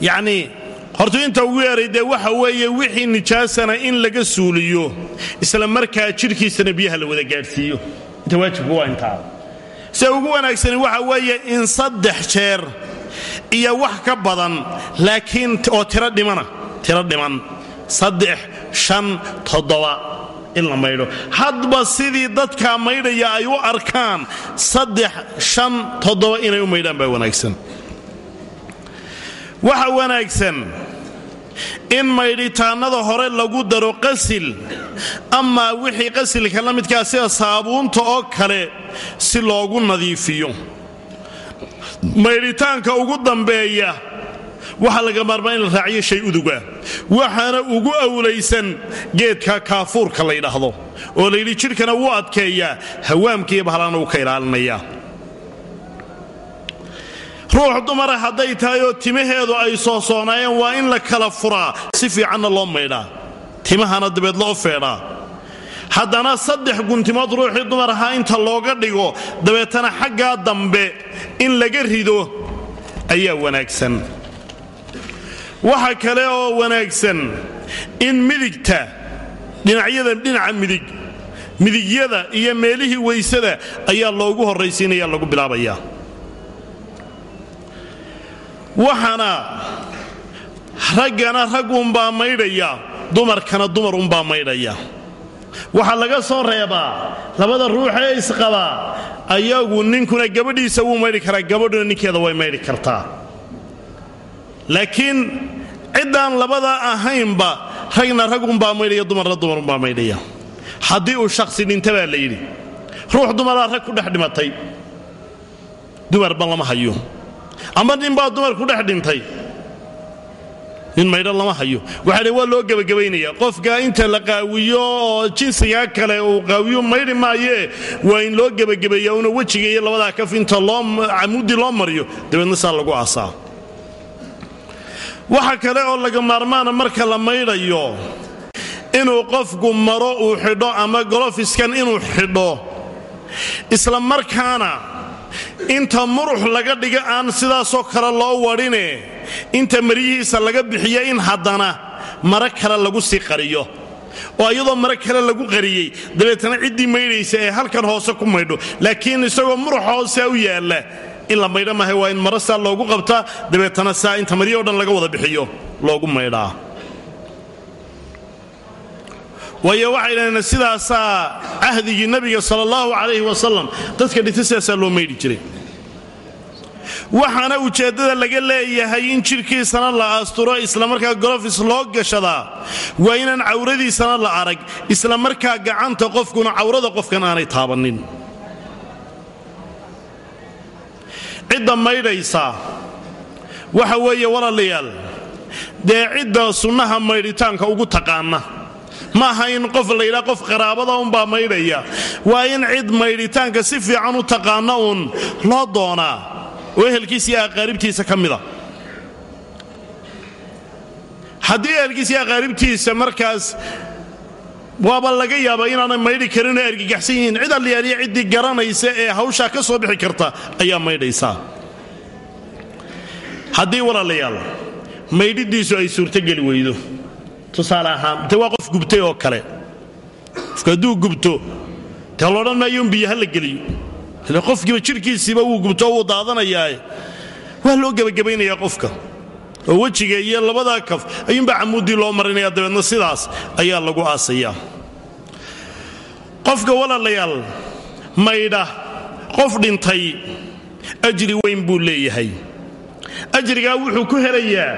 yacnii hortu inta ugu yeeray dee waxa weeye wixii nijaasana in laga suuliyo isla markaa jidhkiisana biyaha la wada gaadhsiiyo. Inta waajibku waa intaa. Se ugu wanaagsani waxa weeye in saddex jeer iyo wax ka badan laakiin oo tiro dhimana tiro dhiman. Saddex shan toddoba in la maydho. Hadba sidii dadkaa maydhaya ay u arkaan saddex shan toddoba inay u maydhaan baa wanaagsan waxa wanaagsan in maydhitaannada hore lagu daro qasil amaa wixii qasilka la midkaa sida saabuunta oo kale si loogu nadiifiyo. Maydhitaanka ugu dambeeya waxaa laga maarmaa in la raaciyo shay uduga. Waxaana ugu awlaysan geedka kaafuurka la ydhaahdo oo layidhi jidhkana wuu adkeeyaa hawaamkiiyo bahlaana wuu ka ilaalinayaa ruux dumara hadday tahay oo timaheedu ay soosoonaayeen waa in la kala furaa. Si fiicanna loo maydhaa timahana dabeed loo feedhaa haddana saddex guntimood ruuxii dumar ahaa inta looga dhigo dabeetana xaggaa dambe in laga rido ayaa wanaagsan. Waxa kale oo wanaagsan in midigta dhinacyada dhinaca midig midigyada iyo meelihii weysada ayaa loogu horraysiinaya lagu bilaabayaa waxaana raggana rag unbaa maydhaya dumarkana dumar unbaa maydhaya. Waxaa laga soo reebaa labada ruuxee isqabaa ayagu ninkuna gabadhiisa wuu maydhi karaa gabadhuna ninkeeda way maydhi kartaa. Laakiin ciddaan labada ahaynba ragna rag unbaa maydhaya dumarna dumar unbaa maydhaya. Haddii uu shakhsi dhinta baa la yidhi ruux dumaraa rag ku dhex dhimatay dumarba lama hayo ama ninbaa dumar ku dhex dhintay? Nin maydho lama hayo. Waxaa dhi waa loo gebagabaynaya qofka inta la qaawiyo oo jinsigaa kale uu qaawiyo maydhi maayee waa in loo gebagabeeya una wejiga iyo labadaa kaf inta camudi loo mariyo. Dabeedna saa lagu aasaa. Waxa kale oo laga maarmaana marka la maydhayo inuu qofku maro uu xidho ama golofiskan inuu xidho isla markaana inta murux laga dhiga aan sidaasoo kale loo wadhine inta maryihiisa laga bixiyo in haddana maro kale lagu sii qariyo. Oo iyadoo maro kale lagu qariyey. Dabeetana ciddii maydhaysa ee halkan hoose ku maydho. Laakiin isagoo murux hoose u yaalla in la maydho maaha waa in maro saa loogu qabtaa dabeetana saa inta maryo o dhan laga wada bixiyo loogu maydhaa. Waayo waxay dhahdeen sidaasaa cahdigii nebiga sala allahu calayhi wasalam dadka dhinta sidaasaa loo maydhi jiray waxaana ujeeddada laga leeyahay in jidhkiisana la asturo islamarkaa golofis loo gashadaa waa inaan cawradiisana la arag islamarkaa gacanta qofkuna cawrada qofkan aanay taabannin cidda maydhaysa. Waxa weeye walaalayaal dee cidda sunnaha maydhitaanka ugu taqaana. Ma aha in qof la yidhaa qof qaraabada unbaa maydhaya. Waa in cid maydhitaanka si fiican u taqaana uun loo doonaa. oo ehelkiisa iyo aqaaribtiisa ka mida haddii ehelkiisa iyo aqaaribtiisa markaas waaba laga yaabaa inaanay maydhi karinoo argagaxsan yihiin. Cid alliyaaliya ciddii garanaysa ee hawshaa ka soo bixi karta ayaa maydhaysaa haddii walaalayaal maydhidiisu ay suurtogeli weydo. Tusaale ahaan de waa qof gubtay oo kale. Qofka hadduu gubto dee loodhan maayo un biyo ha la geliyo ile qofkiiba jidhkiisiiba wuu gubto oo wuu daadanayaae waa loo gebagabaynayaa qofka. Oo wejiga iyo labadaa kaf ayuunbaa camuuddii loo marinaya dabeedna sidaas ayaa lagu aasayaa. Qofka walaalayaal maydha qof dhintay ajri weyn buu leeyahay. Ajrigaa wuxuu ku helayaa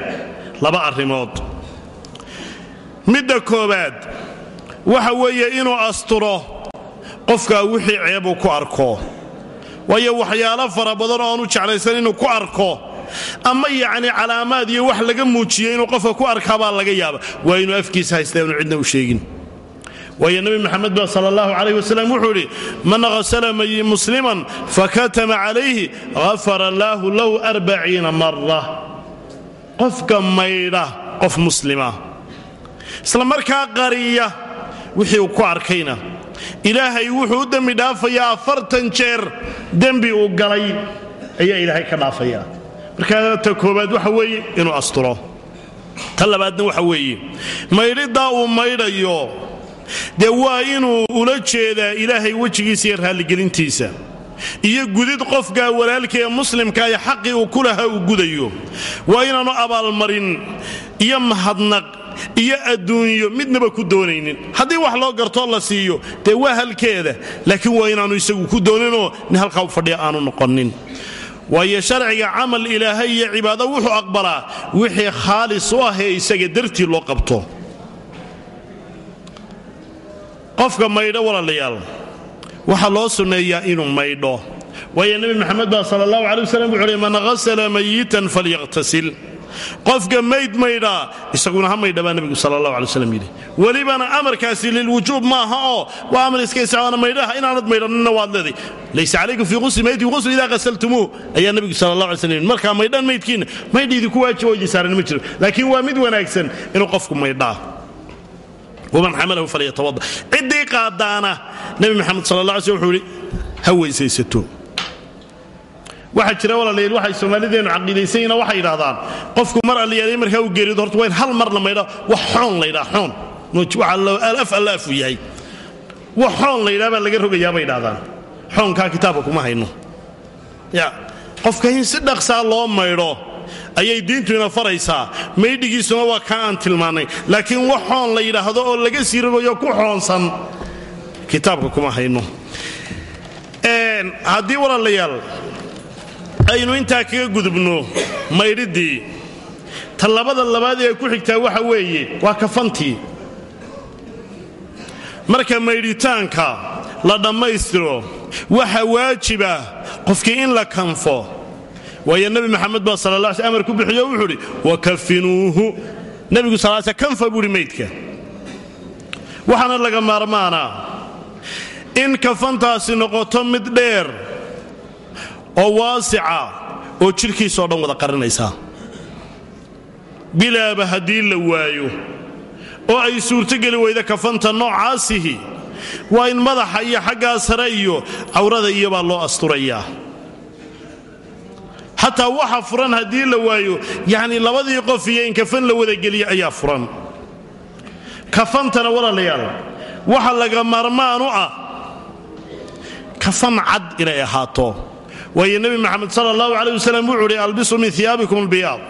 laba arrimood. Midda koowaad waxa weeye inuu asturo qofkaa wixii ceebuu ku arko waayo waxyaalo fara badan oo aanu jeclaysan inuu ku arko ama yacni calaamaad iyo wax laga muujiyo inuu qofka ku arkaabaa laga yaaba waa inuu afkiisa haysta inu cidna u sheegin. Waayo nebi maxamed ba sal allahu calayh wasalam wuxuu idhi man hasala musliman fakatama calayhi hafara allaahu lahu arbaciina mara qofka maydha qof muslima. Isla markaa qariya wixii uu ku arkayna ilaahay wuxuu u dembi dhaafayaa afartan jeer. Dembi uu galay ayaa ilaahay ka dhaafayaa markaa ta koowaad waxa weeye inuu asturo. Ta labaadna waxa weeye maydhiddaa uu maydhayo dee waa inuu ula jeedaa ilaahay wejigiisa iyo raalligelintiisa iyo gudid qofkaa walaalka ee muslimka ee xaqii uu ku lahaa uu gudayo. Waa inaanu abaalmarin iyo mahadnaq iyo adduunyo midnaba ku doonaynin. Haddii wax loo gartoo la siiyo. Dee waa halkeeda. Laakiin waa inaanu isagu ku dooninoo nin halkaa u fadhiya aanu noqonin waayo sharciga camal ilaahay iyo cibaado wuxuu aqbalaa wixii khaalis u ah ee isaga dartii loo qabto. Qofka maydho walaalayaal waxaa loo sunneeyaa inuu maydho. waayo nebi maxamed baa sala allahu calay wasalam wuxu uhi man hasala mayitan falyaqtasil. Qofka mayd maydhaa isaguna ha maydha baa nebigu sala allahu alay waslam yidhi. Welibana amarkaasi lilwujuub maaha oo waa amar iska isticmaala maydhaha inaanad maydhaninna waad leeday laysa calaykum fii qusli mayti qusl idaa qasaltumuuh ayaa nebigu sala allah alay slam yidhi. Markaa maydhaan maydkiinna maydhiidii ku waajiba oo idin ma jiro. Laakiin waa mid wanaagsan inuu qofku maydhaa waman xamalahu falyatawada ciddii qaadaana nebi maxamed sala allah alay slm wuxuu yidhi ha jira walaalayaal waxay soomaalideennu caqiidaysanyina waxay yidhahdaan qofku mar alliyaaliya markaa uu geerido horta waa in hal mar la maydha wax xoon la ydhaa xoon. Af allaaf uu yahay. Wax xoon la ydhaa baa laga rogayaa bay yidhahdaan xoonkaa kitaabka kuma hayno. Ya qofka in si dhaqsaa loo maydho ayay diintu ina faraysaa. Maydhigiisuna waa kaa aan tilmaannay laakiin wax xoon la yidhaahdo oo laga sii rogayo ku xoonsan. Kitaabka kuma hayno. Haddii walaalayaal aynu intaa kaga gudubno maydhiddii tallabada labaad ee ku xigtaa waxa weeye waa kafantii marka maydhitaanka la dhammaystiro waxa waajiba qofkii in la kanfo waayo nebi maxamed baa sala la amar ku bixiyo wuxuu udhi wakafinuuhu. Nebigu sal sl kanfa buuhi maydka. Waxaana laga maarmaanaa in kafantaasi noqoto mid dheer oo waasica oo jidhkiisao dhan wada qarinaysaa bilaaba haddii la waayo oo ay suurtogeli weyda kafanta noocaasihi waa in madaxa iyo xaggaa sare iyo cawrada iyobaa loo asturayaa xataa waxa furan haddii la waayo yacnii labadii qof iyo in kafan la wadageliya ayaa furan. Kafantana walaalayaal waxa laga maarmaan u ah kafan cad inay ahaato. Waayo nebi maxamed sala allahu calay wasalam wuxuu uhi albisu min iyaabikum albiyaad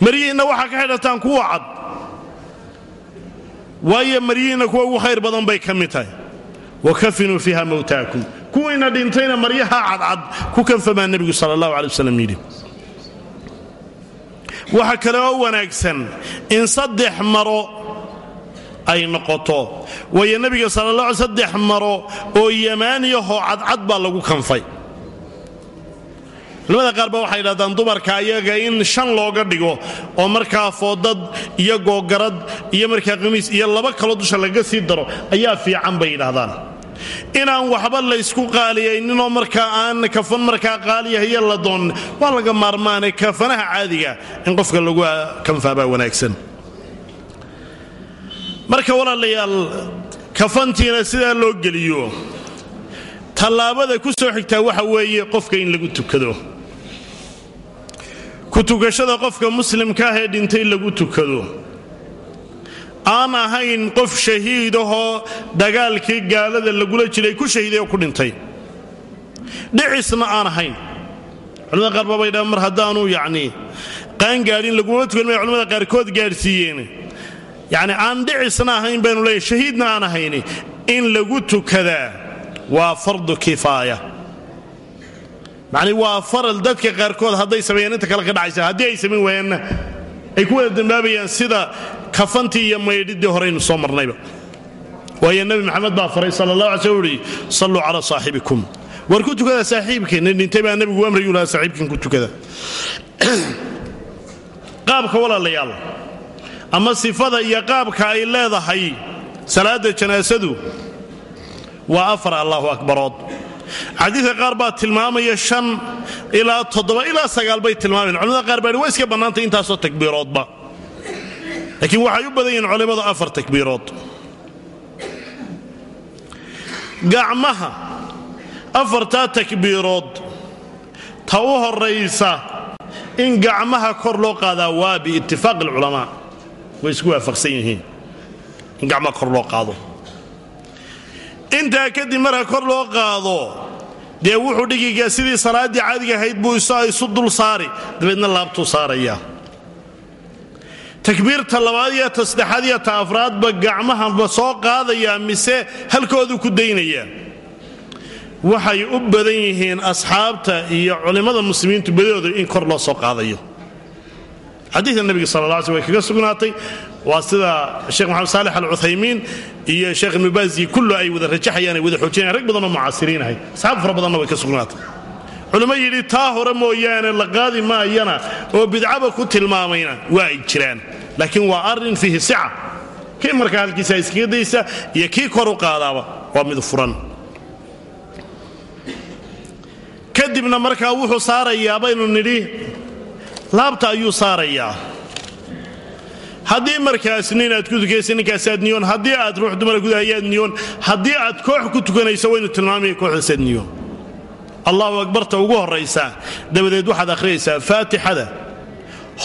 maryihiinna waxaa ka xidhataan kuwa cad. Waayo maryihiinna kuwa ugu khayr badan bay ka mid tahay. Wakafinuu fiiha mowtaakum kuwiina dhintayna maryaha cadcad ku kanfamaa nebigu sala allahu calay wasalam yidhi. Waxa kale oo wanaagsan in saddex maro ay noqoto. Waayo nebiga sala alay saddex maro oo yamaaniyahoo cadcad baa lagu kanfay. Culimada qaar ba waxay yidhahdaan dumarka ayaga in shan looga dhigo oo markaa foodad iyo googarad iyo markaa qamiis iyo laba kaloo dusha laga sii daro ayaa fiican bay yidhaahdaan inaan waxba laysku qaaliyayninoo markaa aan kafan markaa qaaliyahayo la doonin waa laga maarmaane kafanaha caadiga in qofka lagu kanfaabaa wanaagsan. Marka walaalayaal kafantiina sidaa loo geliyo tallaabada ku soo xigtaa waxa weeye qofka in lagu tukado. Ku tukashada qofka muslimka ah ee dhintay lagu tukado aan ahayn qof shahiidahoo dagaalkii gaalada lagula jiray ku shahiiday oo ku dhintay. Dhicisna aan ahayn culimada qaar baabay dhaan mar haddaanu yacnii qaangaadhin laguma tukan maya culimada qaarkood gaadhsiiyeen yacni aan dhicisna ahayn baynu leeyahy shahiidna aan ahayni in lagu tukadaa waa fardu kifaaya. Macnii waa faral dadka qaarkood hadday sameeyaan inta kale ka dhacaysa haddii ay samayn waayaanna ay ku wada dambaabayaan sida kafantii iyo maydhidii horeynu soo marnayba. Waayo nebi maxamed baa faray sala allah alay sl salluu calaa saaxibikum. War ku tukada saaxiibkeenna dhintay baa nebigu amrayu lahaa saaxiibkan ku tukada. Qaabka walaalayaal ama sifada iyo qaabka ay leedahay salaadda janaasadu waa afar allahu akbarood xadiidka qaar baa tilmaamaya shan ilaa toddoba ilaa sagaal bay tilmaamayan culimada qaar baa waa iska bannaantay intaasoo takbiiroodba. Laakiin waxay u badan yihiin culimmadu afar takbiirood. Gacmaha afartaa takbiirood ta u horaysa in gacmaha kor loo qaadaa waa biitifaaqi alculamaa. Way isku waafaqsan yihiin in gacmaha kor loo qaado intaa kadib marka kor loo qaado dee wuxuu dhigigaa sidii salaaddii caadiga ahayd buu isu dul saari dabeedna laabtuu saaraya. Takbiirta labaad iyo ta saddexaad iyo ta afraadba gacmahanba soo qaadayaa mise halkooduu ku daynaya. Waxay u badan yihiin asxaabta iyo culimmada muslimiintu badooda in kor loo soo qaadayo xadiidka nebiga sal la sl way kaga sugnaatay. Waa sida sheekh maxamed saalex alcuthaymiin iyo sheekh ibnu baasi kullu ay wada rajaxayaan ay wada xoojinayan rag badanoo mucaasiriin ahay. Asxaab fara badanna way ka sugnaatay. Culimo yidhi taa hore mooyaane la qaadi maayana oo bidcaba ku tilmaamayna waa ay jiraan. Laakiin waa arrin fiihi sica. Kii markaa halkiisa iskaga daysa iyo kii kor u qaadaaba waa mid furan. Kadibna markaa wuxuu saarayaa baynu nidhi laabta ayuu saarayaa. Haddii markaas nin aad ku tukaysa ninkaasaad niyoon haddii aad ruux dumara gudahayaad niyoon haddii aad koox ku tukanayso waynu tilmaamaya kooxdaasaad niyoon. Allahu akbarta ugu horraysa dabadeed waxaad akhriyaysaa faatixada.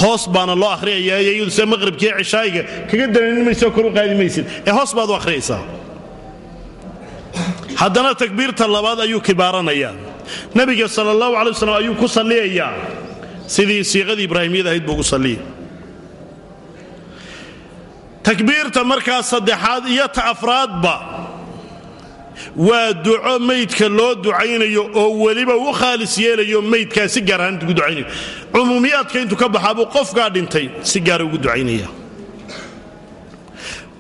Hoos baana loo akhriyayaa iyadu se maqhribkii cishaayiga kaga dananin mayso kor u qaadi maysid. Ee hoos baad u akhriyaysaa haddana takbiirta labaad ayuu kibaaranayaa nebiga sala allahu calay wasalam ayuu ku salliyayaa sidii siiqadii ibraahimiyada ahayd buu ugu salliyay takbiirta markaa saddexaad iyo ta afraadba waa duco maydka loo ducaynayo oo weliba u khaalis yeelayo maydkaa si gaar ahaan ugu ducaynayo. Cumuumiyaadka intuu ka baxaabuu qofkaa dhintay si gaara ugu ducaynaya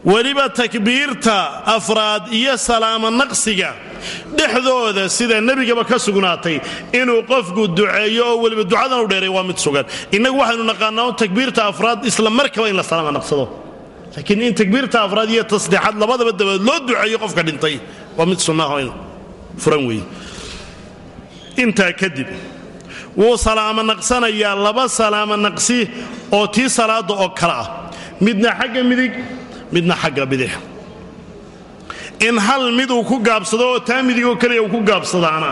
weliba takbiirta afraad iyo salaamo naqsiga dhexdooda sida nebigaba ka sugnaatay inuu qofku duceeyo oo weliba ducadan u dheeray waa mid sugan. Innagu waxaynu naqaanaa takbiirta afraad isla markaba in la salaama naqsado. Laakiin in takbiirta afraad iyo tasdeexaad labadaba dabadeed loo duceeyo qofka dhintay waa mid sunnaha furan weeye. Intaa kadib wuu salaamo naqsanayaa laba salaamo naqsi oo tii salaadda oo kale ah. Midna xagga midig midna xagga bidix. In hal mid uu ku gaabsado oo taa midigoo keliya uu ku gaabsadaana.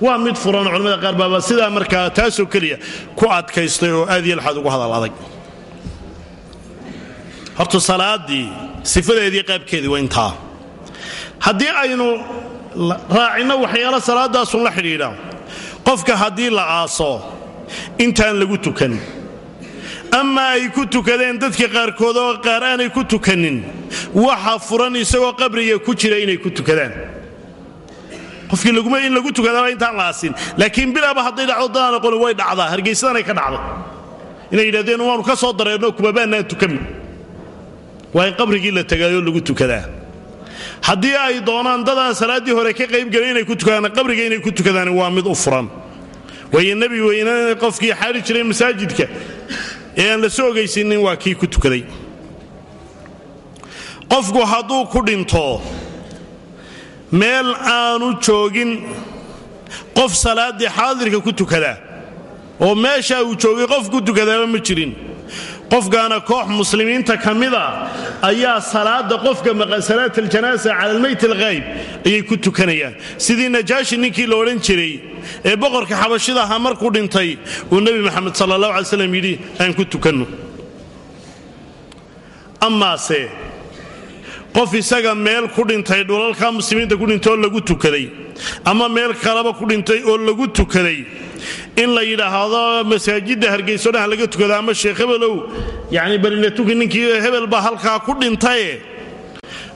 Waa mid furan culamada qaar baaba sidaa markaa taasoo keliya ku adkaystay oo aad iyo laxaad ugu hadal adag. Horta salaaddii sifadeedii qaybkeedii waa intaa. Haddii aynu raacinno waxyaalo salaadaasun la xidhiidha qofka haddii la aaso intaan lagu tukan ama ay ku tukadeen dadka qaarkood oo qaar aanay ku tukanin. Waxa furan isagoo qabriga ku jira inay ku tukadaan. Qofkii laguma in lagu tukadaaba intaan la aasin. Laakiin bilaaba hadday dhacdo dadaan aqooni way dhacdaa. Hargaysadanay ka dhacday inay yidhahdeen waanu ka soo dareerno kumabaannaan tukanno waa in qabrigii la tagaayoo lagu tukadaa. Haddii ay doonaan dadaan salaaddii hore ka qaybgelay inay ku tukadaan qabriga inay ku tukadaan waa mid u furan. Waayo nebi weyne qofkii xaari jiray masaajidka ee aan la soo ogaysanin waa kii ku tukaday. Qofku hadduu ku dhinto meel aanu joogin qof salaaddii xaadirka ku tukada oo meesha uu joogay qof ku tukadaaba ma jirin qofkaana koox muslimiinta ka mida ayaa salaada qofka maqan salaat aljanaasa cala almayt alghayb ayay ku tukanayaan. Sidii najaashi ninkii la odhan jiray ee boqorka xabashida ahaa markuu dhintay uu nebi maxamed sala allah alay slam yidhi aan ku tukanno. Amaase qof isaga meel ku dhintay dhulalka muslimiinta ku dhintay oo lagu tukaday ama meel kaleba ku dhintay oo lagu tukaday in la yidhaahdo masaajidda hargeyso dhan laga tukado ama sheekh hebelow yacni barinatuki ninkii hebel baa halkaa ku dhintaye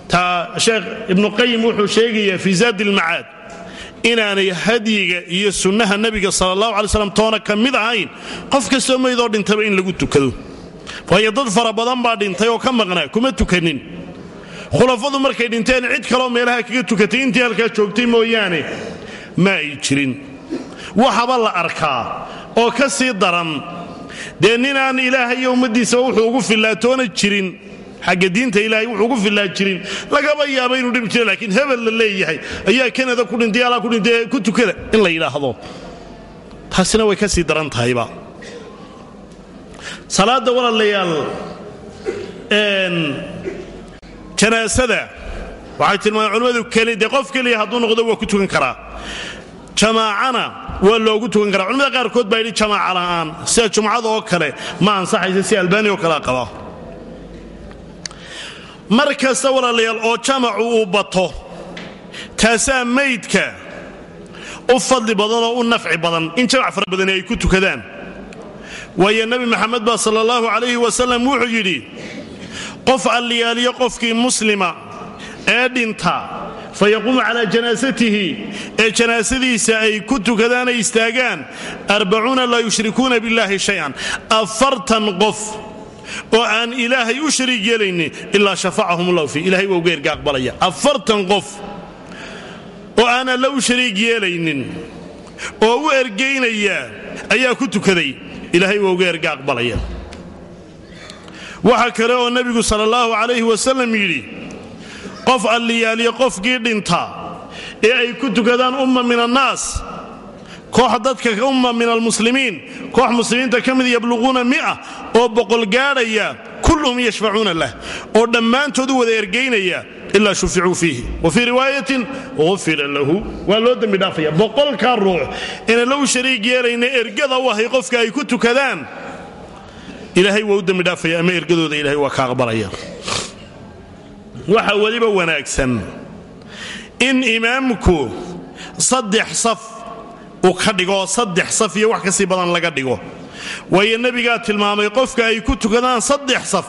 taa sheekh ibnuqayim wuxuu sheegayaa fii zaadi ilmacaad inaanay hadyiga iyo sunnaha nebiga sala allahu alay toona ka ahayn qof kastoo maydoo dhintaba in lagu tukado. Waayo dad fara badan dhintay oo ka maqnaa kuma tukanin. Khulafadu markay dhinteen cid kaloo meelaha kaga tukatay intii halkaa joogtay mooyaane ma ay jirin waxaba la arkaa oo ka sii daran. Dee ninaan ilaahay iyo ummaddiisaba wuxuu ugu fillaatoona jirin. Xagga diinta ilaahay wuxuu ugu fillaa jirin. Lagaba yaaba inuu dhib jira laakiin hebel la leeyahay. Ayaa kanada ku dhintay alaa ku dhintay ku tukada in la yidhaahdo. Taasina way ka sii daran tahayba. Salaadda walaalayaal janaasada waxay tilmaameen culimmadu keli dee qof keliya hadduu noqdo waa ku tukan karaa jamaacana waa loogu tukan karaa. Culimmada qaarkood baa yidhi jamaaca la'aan sida jumcada oo kale ma ansaxaysa si albaani oo kalea qaba. Mar kasta walaalayaal oo jamacu uu bato taasaa maydka u fadli badan oo u nafci badan in jamac fara badani ay ku tukadaan. Waayo nebi maxamed baa sala allahu calayhi wasalam wuxuu yidhi qof alliyaaliyo qofkii muslima ee dhinta fa yaquumu calaa janaasatihi ee janaasadiisa ay ku tukadaan ay istaagaan arbacuuna laa yushrikuuna billaahi shay-an afartan qof oo aan ilaahay u shariig yeelaynin ilaa shafacahum ullahu fii ilahay waa uga erga aqbalaya afartan qof oo aan alla u shariig yeelaynin oo u ergaynaya ayaa ku tukaday ilaahay waa uga aqbalaya waxa kale oo nebigu sala allahu calayhi wasalam yidhi qof alliyaaliyo qofkii dhinta ee ay ku tukadaan umma min annaas koox dadka umma min almuslimiin koox muslimiinta ka mid yabluquuna mia oo boqol gaadhaya kulluhum yashfacuuna lah oo dhammaantood wada ergaynaya ilaa shuficuu fiihi. Wa fii riwaayatin ufira lahu. Waa loo dembi dhaafaya. Boqolkaa ruux inaan lagu shariig yeelayna ergada u ahay qofka ay ku tukadaan ilaahay waa u dembi dhaafaya ama ergadooda ilahay waa ka aqbalaya waxa weliba wanaagsan in imaamku saddex saf uu ka dhigo saddex saf iyo wax ka sii badan laga dhigo. Waayo nebigaa tilmaamay qofka ay ku tukadaan saddex saf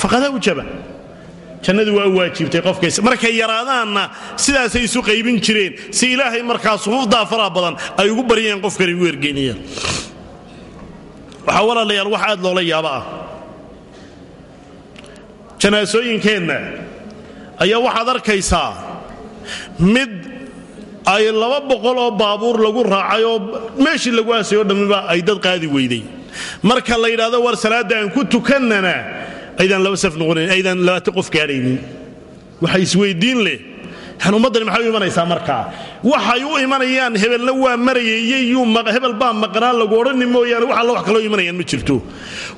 faqadaa ujaba jannadu waa u waajibtay qofkays markay yaraadaanna sidaasay isu qaybin jireen. Si ilaahay markaa sufuufdaa faraha badan ay ugu baryeen qofkanay ugu ergeynayaan waxaa walaalayaal wax aad loola yaaba ah janaasooyinkeenna ayaa waxaad arkaysaa mid ay laba boqol oo baabuur lagu raacay oo meeshii lagu aasay oo dhammiba ay dad qaadi weyday marka la yidhahdo war salaadda aan ku tukannana aydaan laba saf noqonayn aydaan labaatan qof gaadhaynin waxa isweyddiin leh yan ummaddani maxay u imanaysaa markaa waxay u imanayaan hebelna waa marayay hebel baa maqnaa lagu odhani mooyaane wax alla wax kaloo imanayaan ma jirto.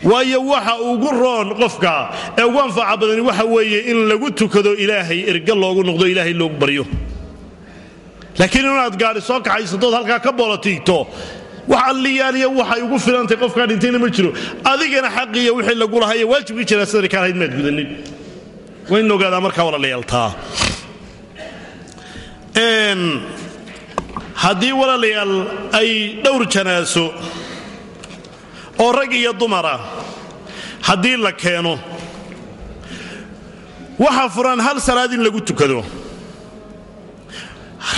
Waayo waxa ugu roon qofka ee ugu badani waxa weeye in lagu tukado ilaahay erga loogu noqdo ilaahay loogu baryo. Laakiin inaad gaadhi soo kaxaysatood halkaa ka boolotiigto wax alliyaaliya waxay ugu filantay qofkaa dhintayna ma jiro. Adigana xaqiiyo wixii lagu lahaye waajibkii jiraa sidani kaan hayd maad gudanin waa in ogaadaa markaa walaalayaal haddii walaalayaal ay dhowr janaaso oo rag iyo dumara haddii la keeno waxaa furan hal salaad in lagu tukado.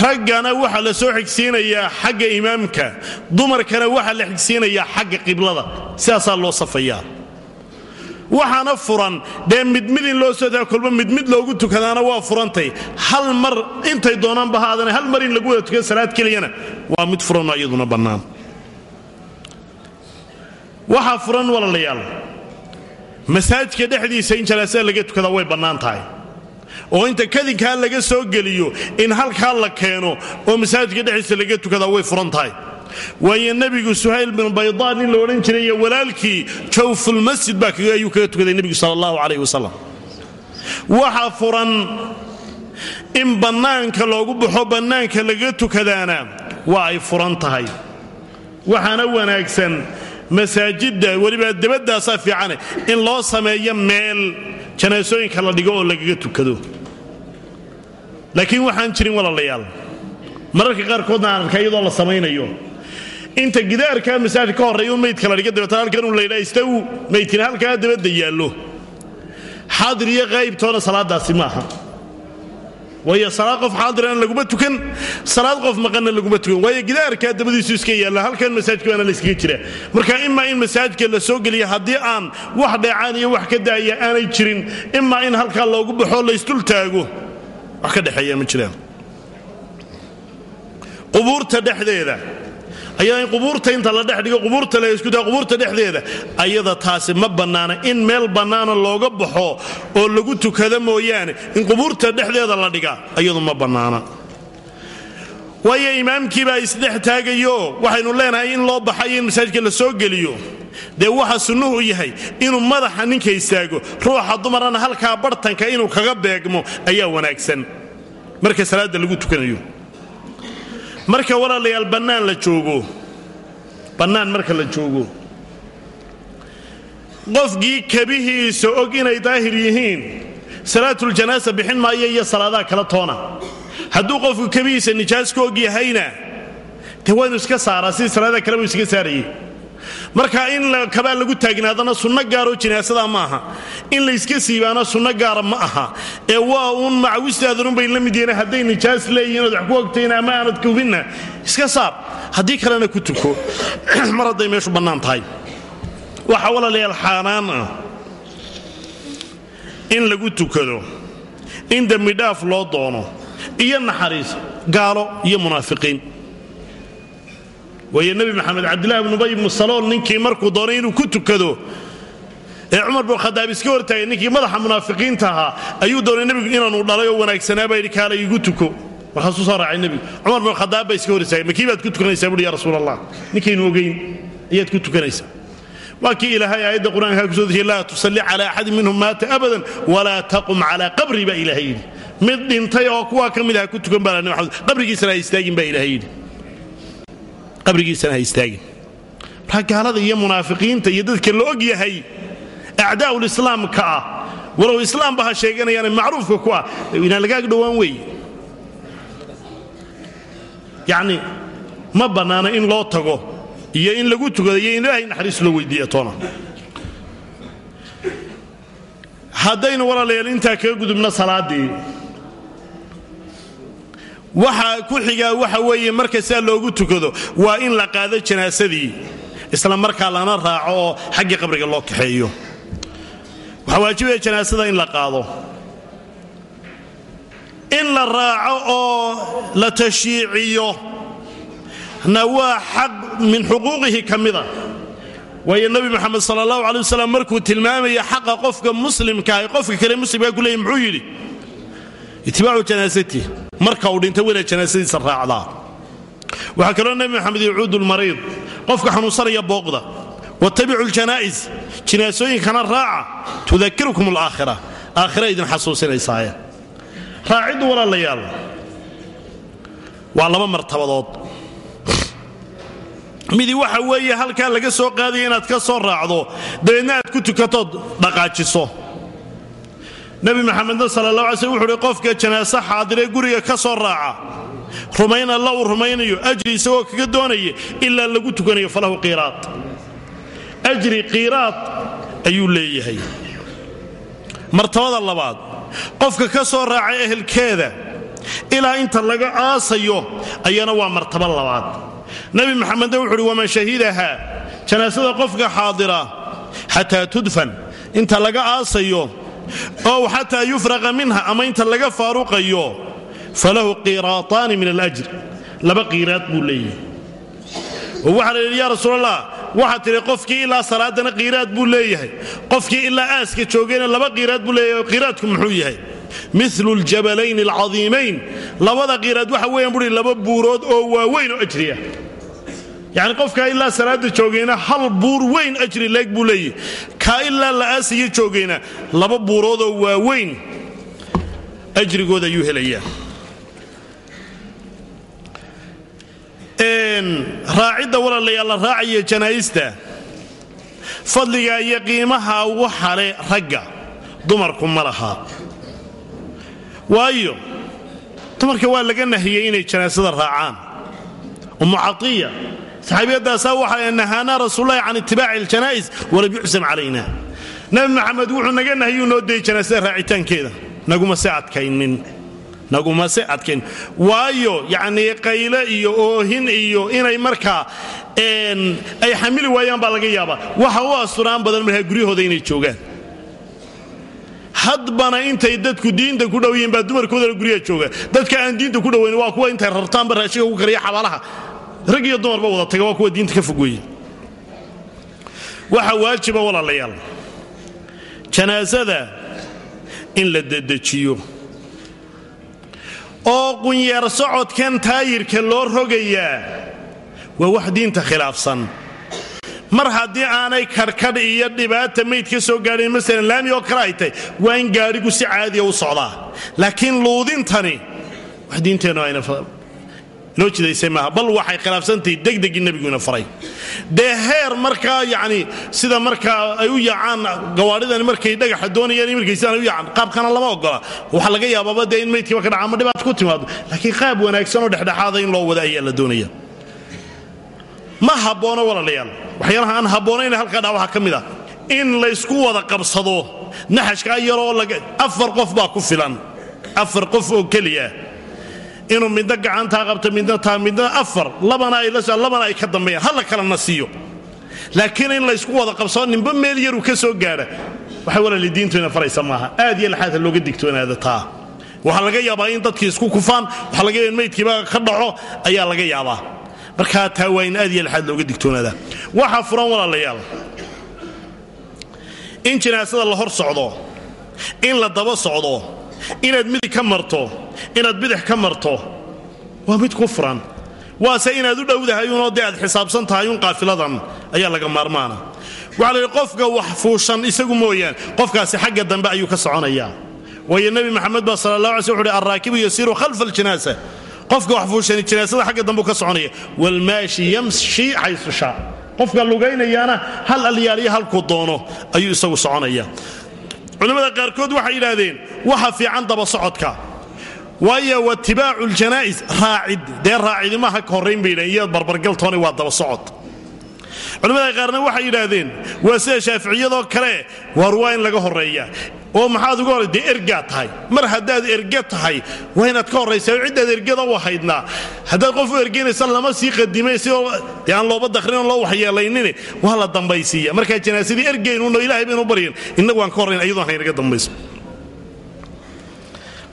Raggana waxaa la soo xigsiinayaa xagga imaamka dumarkana waxaa la xigsiinayaa xagga qiblada sidaasaa loo safayaa waxaana furan. Dee midmid in loo soodaa kolba midmid loogu tukadaana waa furantay. Hal mar intay doonaanba haadane hal mar in lagu wada tukado salaad keliyana waa mid furanoo iyaduna bannaan. Waxaa furan walaalayaal. Masaajidka dhexdiisa in janaasada laga tukadaa way bannaan tahay. Oo inta kadinkaa laga soo geliyo in halkaa la keeno oo masaajidka dhexdiisa laga tukadaa way furan tahay waayo nebigu suhayl binu baydaan nin la odhan jiray iyo walaalkii jawfulmasjid baa ayuu kaga tukaday nebigu sala allahu calayh wasalam waxa furan in bannaanka loogu baxo bannaanka laga tukadaana waa ay furan tahay. Waxaana wanaagsan masaajidda weliba debaddaasaa fiicane in loo sameeyo meel janaasooyinka la dhigo oo lagaga tukado. Laakiin waxaan jirin walaalayaal. Mararka qaarkoodna aan arka iyadoo la samaynayo inta gidaarkaa masaajid ka horreeya un maydka dhiga dabeetana halkan un laydhaa istaw maydkina halkaa dabadda yaallo. Xaadir iyo qaybtoona salaadaasi maaha waayo salaad qof xaadirana laguma tukan salaad qof maqanna laguma tukan. Waayo gidaarkaa dabadiisu iska yaalla halkan masaajidka waana la iskaga jira marka imaa in masaajidka la soo geliya haddii aan wax dheecaan iyo wax ka daaya aanay jirin imaa in halkaa loogu baxo laysdul taago wax ka dhexeeya ma jiraan. Qubuurta dhexdeeda ayaa in qubuurta inta la dhex dhigo qubuurta la isku taa qubuurta dhexdeeda ayada taasi ma bannaana in meel bannaana looga baxo oo lagu tukado mooyaane. In qubuurta dhexdeeda la dhiga ayadu ma bannaana. Waayo imaamkiibaa isdhex taagayo waxaynu leenahay in loo baxayo in masaajidka la soo geliyo. Dee waxa sunnuhu yahay inuu madaxa ninka istaago ruuxa dumarana halkaa bartanka inuu kaga beegmo ayaa wanaagsan. Marka salaadda lagu tukanayo marka walaalayaal bannaan la joogo bannaan marka la joogo qofkii kabihiisa og inay daahir yihiin salaatuljanaasa bixin maayo iyo salaadaha kala toona. Hadduu qofku kabihiisa nijaas ka og yahayna dee waynu iska saaraa sidii salaadaha kale buu iskaga saarayay marka in kabaa lagu taagnaadana sunno gaaroo jinaasadaa ma aha. In layska siibaana sunno gaara ma aha. Ee waa uun macawistaadununbay la mid yihiin hadday nijaas leeyihiin ood wax ku ogtayna ama aanad kufinna iska saar haddii kalena ku tuko mar hadday meeshu bannaan tahay. Waxaa walaalayaal xaanaan ah. In lagu tukado in dembidhaaf loo doono iyo naxariis gaalo iyo munaafiqiin waayo nebi maxamed cabdillahi bnu ubay ibnu salool ninkii markuu doonay inuu ku tukado ee cumar bin khadaab iska hortaagay ninkii madaxa munaafiqiinta ahaa ayuu doonay nebigu inaanu dhalay oo wanaagsanaa baa yidhi kaala igu tuko. Markaasuu soo raacay nebigu. Cumar bin khadaab baa iska hor istaagay makii baad ku tukanaysaa? buhi ya rasuul allah ninkaynu ogayn ayaad ku tukanaysaa. Waa kii ilaahay aayadda qur'aanka ku soo dejiyay laa tusalli cala axadin minhum maata abadan walaa taqum calaa qabri baa ilaahay yidhi. Mid dhintay oo kuwaa ka mid aha ku tukan baa nabi maxamed qabrigiisana ha istaagin baa ilaahay yidhi qabrigiisana ha istaagin. Gaalada iyo munaafiqiinta iyo dadka la og yahay acdaa'ul islaamka ah walow islaamba ha sheeganayaane macruufka ku ah inaan lagaag dhowaan weeye. Yacni ma bannaana in loo tago iyo in lagu tukado iyo in ilaahay naxariis loo weydiiya toona. Haddaynu walaalayaal intaa kaga gudubno salaaddii waxa ku xigaa waxa weeye marka sidaa loogu tukado waa in la qaado janaasadii isla markaa lana raaco oo xaggii qabriga loo kaxeeyo. Waxaa waajibaya janaasada in la qaado. In la raaco oo la tashiiciyo. Na waa xaq min xuquuqihi ka mida waayo nebi moxamed sala allahu calay wasalam markuu tilmaamaya xaqa qofka muslimkaah qofka kale muslimkaa ku leeyay muxuu yidhi itibaacu janaasati marka uu dhinta weyna janaasadiisa raacdaa waxaa kaloo nebi moxamed yacuudu lmariid qofka xanuunsanaya booqda wattabicu ljanaa'is jinaasooyinkana raaca tudakirukum alaakhira aakhira idin xasuusinaysaaye raaciddu walaalayaal waa laba martabadood. Midi waxa weeye halkaa laga soo qaadaya inaad ka soo raacdo dabeedna aad ku tukatood dhaqaajiso nebi maxamedna sala allah alay slm wuxu qofka janaase xaadiree guriga ka soo raaca rumayn alla rumaynayo ajri isagoo kaga doonaya ilaa lagu tukanayo falahu qiiraad. Ajri qiiraad ayuu leeyahay. Martabada labaad qofka ka soo raaca ehelkeeda ilaa inta laga aasayo ayana waa martaba labaad. Nebi maxamedna wuxu uhi waman shahidaha janaasada qofka xaadira xataa tudfan inta laga aasayo ow xataa yufraqa minha ama inta laga faaruqayo falahu qiiraataani min alajr. Laba qiiraad buu leeyahay. Oo waxaa la yidhi yaa rasuulallah waxaa tidhi qofkii ilaa salaadana qiiraad buu leeyahay. Qofkii ilaa aaska joogayna laba qiiraad buu leeyahay qiiraadku muxuu yahay? Milu ljabalayn alcadiimayn. Labada qiiraad waxa weeyaan laba buurood oo waaweyn oo ajriya yacni qofkaa ilaa salaada joogayna hal buur weyn ajri leeg buu leeyahy. Kaa ilaa la aasaya joogayna laba buuroodoo waaweyn ajrigood ayuu helayaa. Raacidda walaalayaal la raacaya janaa'ista fadliga iyo qiimaha ugu hale ragga dumarku ma laha. Waayo dumarka waa laga nahiyey inay janaasada raacaan. Ummu caiya saxaabiyadaasaa waxaa nahaanaa rasuululahi can itibaaci aljanaa'is walam yuxsam calayna. Nabi maxamed wuxuu naga nahiyuu noo dayay janaasada raacitaankeeda. Naguma se adkaynin. Naguma se adkayn waayo yacnii qayle iyo oohin iyo inay markaa ay xamili waayaan baa laga yaabaa. Waxa u asturaan badan markaa guryahooda inay joogaan. Hadbana intay dadku diinta ku dhow yihiin baa dumarkoodana guryaha jooga dadka aan diinta ku dhowayn waa kuwa intay rartaanba raashiga ku kariya xabaalaha rag iyo dumarba wada taga kuwa diinta ka fogweeye waxaa waajiba walaalayaal. Janaasada in la dedejiyo. Oo qunyeer socodkan taayirka loo rogayaa waa wax diinta khilaafsan. Mar haddii aanay karhkadh iyo dhibaata mayd ka soo gaadhayn masalan laami oo kale ay tahay waa in gaadhigu si caadiya u socdaa. Laakiin luudintani wax diinteennu ayna noo jidaysay maaha bal waxay khilaafsantahay degdegii nebiguina faray. Dee heer markaa yacni sida markaa ay u yaacaan gawaadhidani markay dhagaxa doonayaan iyo markay sidaan u yaacaan qaabkana lama ogola. Waxaa laga yaabaaba dee in maydkiiba ka dhaca ama dhibaato ku timaado. Laakiin qaab wanaagsan oo dhexdhexaada in loo wada ayaa la doonaya. Ma habboono walaalayaal. Waxyaalaha aan habboonayn halkaa dhaa waxaa ka mid ah. In laysku wada qabsado naxashkaa yaroo afar qof baa ku filan. Afar qof oo keliya inuu midna gacantaa qabto midna taa midna afar. Labana ay la labana ay ka dambeeyaan halla kalena siiyo. Laakiin in laysku wada qabsado ninba meel yaruu ka soo gaadha. Waxay walaali diintoyna faraysa maaha. Aad iyo laxaadha looga digtoonaada taa. Waxaa laga yaabaa in dadkii isku kufaan waxaa laga yaaba in maydkiiba ka dhaco ayaa laga yaabaa. Markaa taa waa in aad iyo laxaad looga digtoonaada waxaa furan walaalayaal in jinaasada la hor socdo in la daba socdo inaad midig ka marto inaad bidix ka marto. Waa mid ku furan waase inaad u dhowdahayunoo dee aad xisaabsan tahay un qaafiladan ayaa laga maarmaana. Waxaa layihi qofka wax fuushan isagu mooyaan qofkaasi xagga dambe ayuu ka soconayaa. Waayo nebi maxamed baa sala allah alay sl wuxu uhi alraakibu yasiiru khalfa aljinaasa qofka wax fuushani jinaasada xagga dambe ka soconaya waalmaashi yamshi xaysu shaa. Qofka lugaynayaana hal alyaaliyo halkuu doono ayuu isagu soconaya. Culimmada qaarkood waxay yidhaahdeen waxa fiican daba socodka waayo watibaacu ljanaa'is raacid dee raacidimaha ka horrayn bay yidhahen iyo barbargaltoona waa daba socod. Culimmada qaarna waxay yidhaahdeen waa sida shaaficiyadoo kale waar waa in laga horreeya. Oo maxaad uga horray dee tahay mar haddaad erge tahay waa inaad ka horraysaa ciddaad ergada u ahaydnaa qof u lama sii qadimay sidoo dee aan looba dakhrinoo loo waxyeelaynine waa la dambaysiiya. Markaa janaasadii ergeynuno ilahay baynu baryan innagu aan ka horrayn ayadoon haynaga dambayso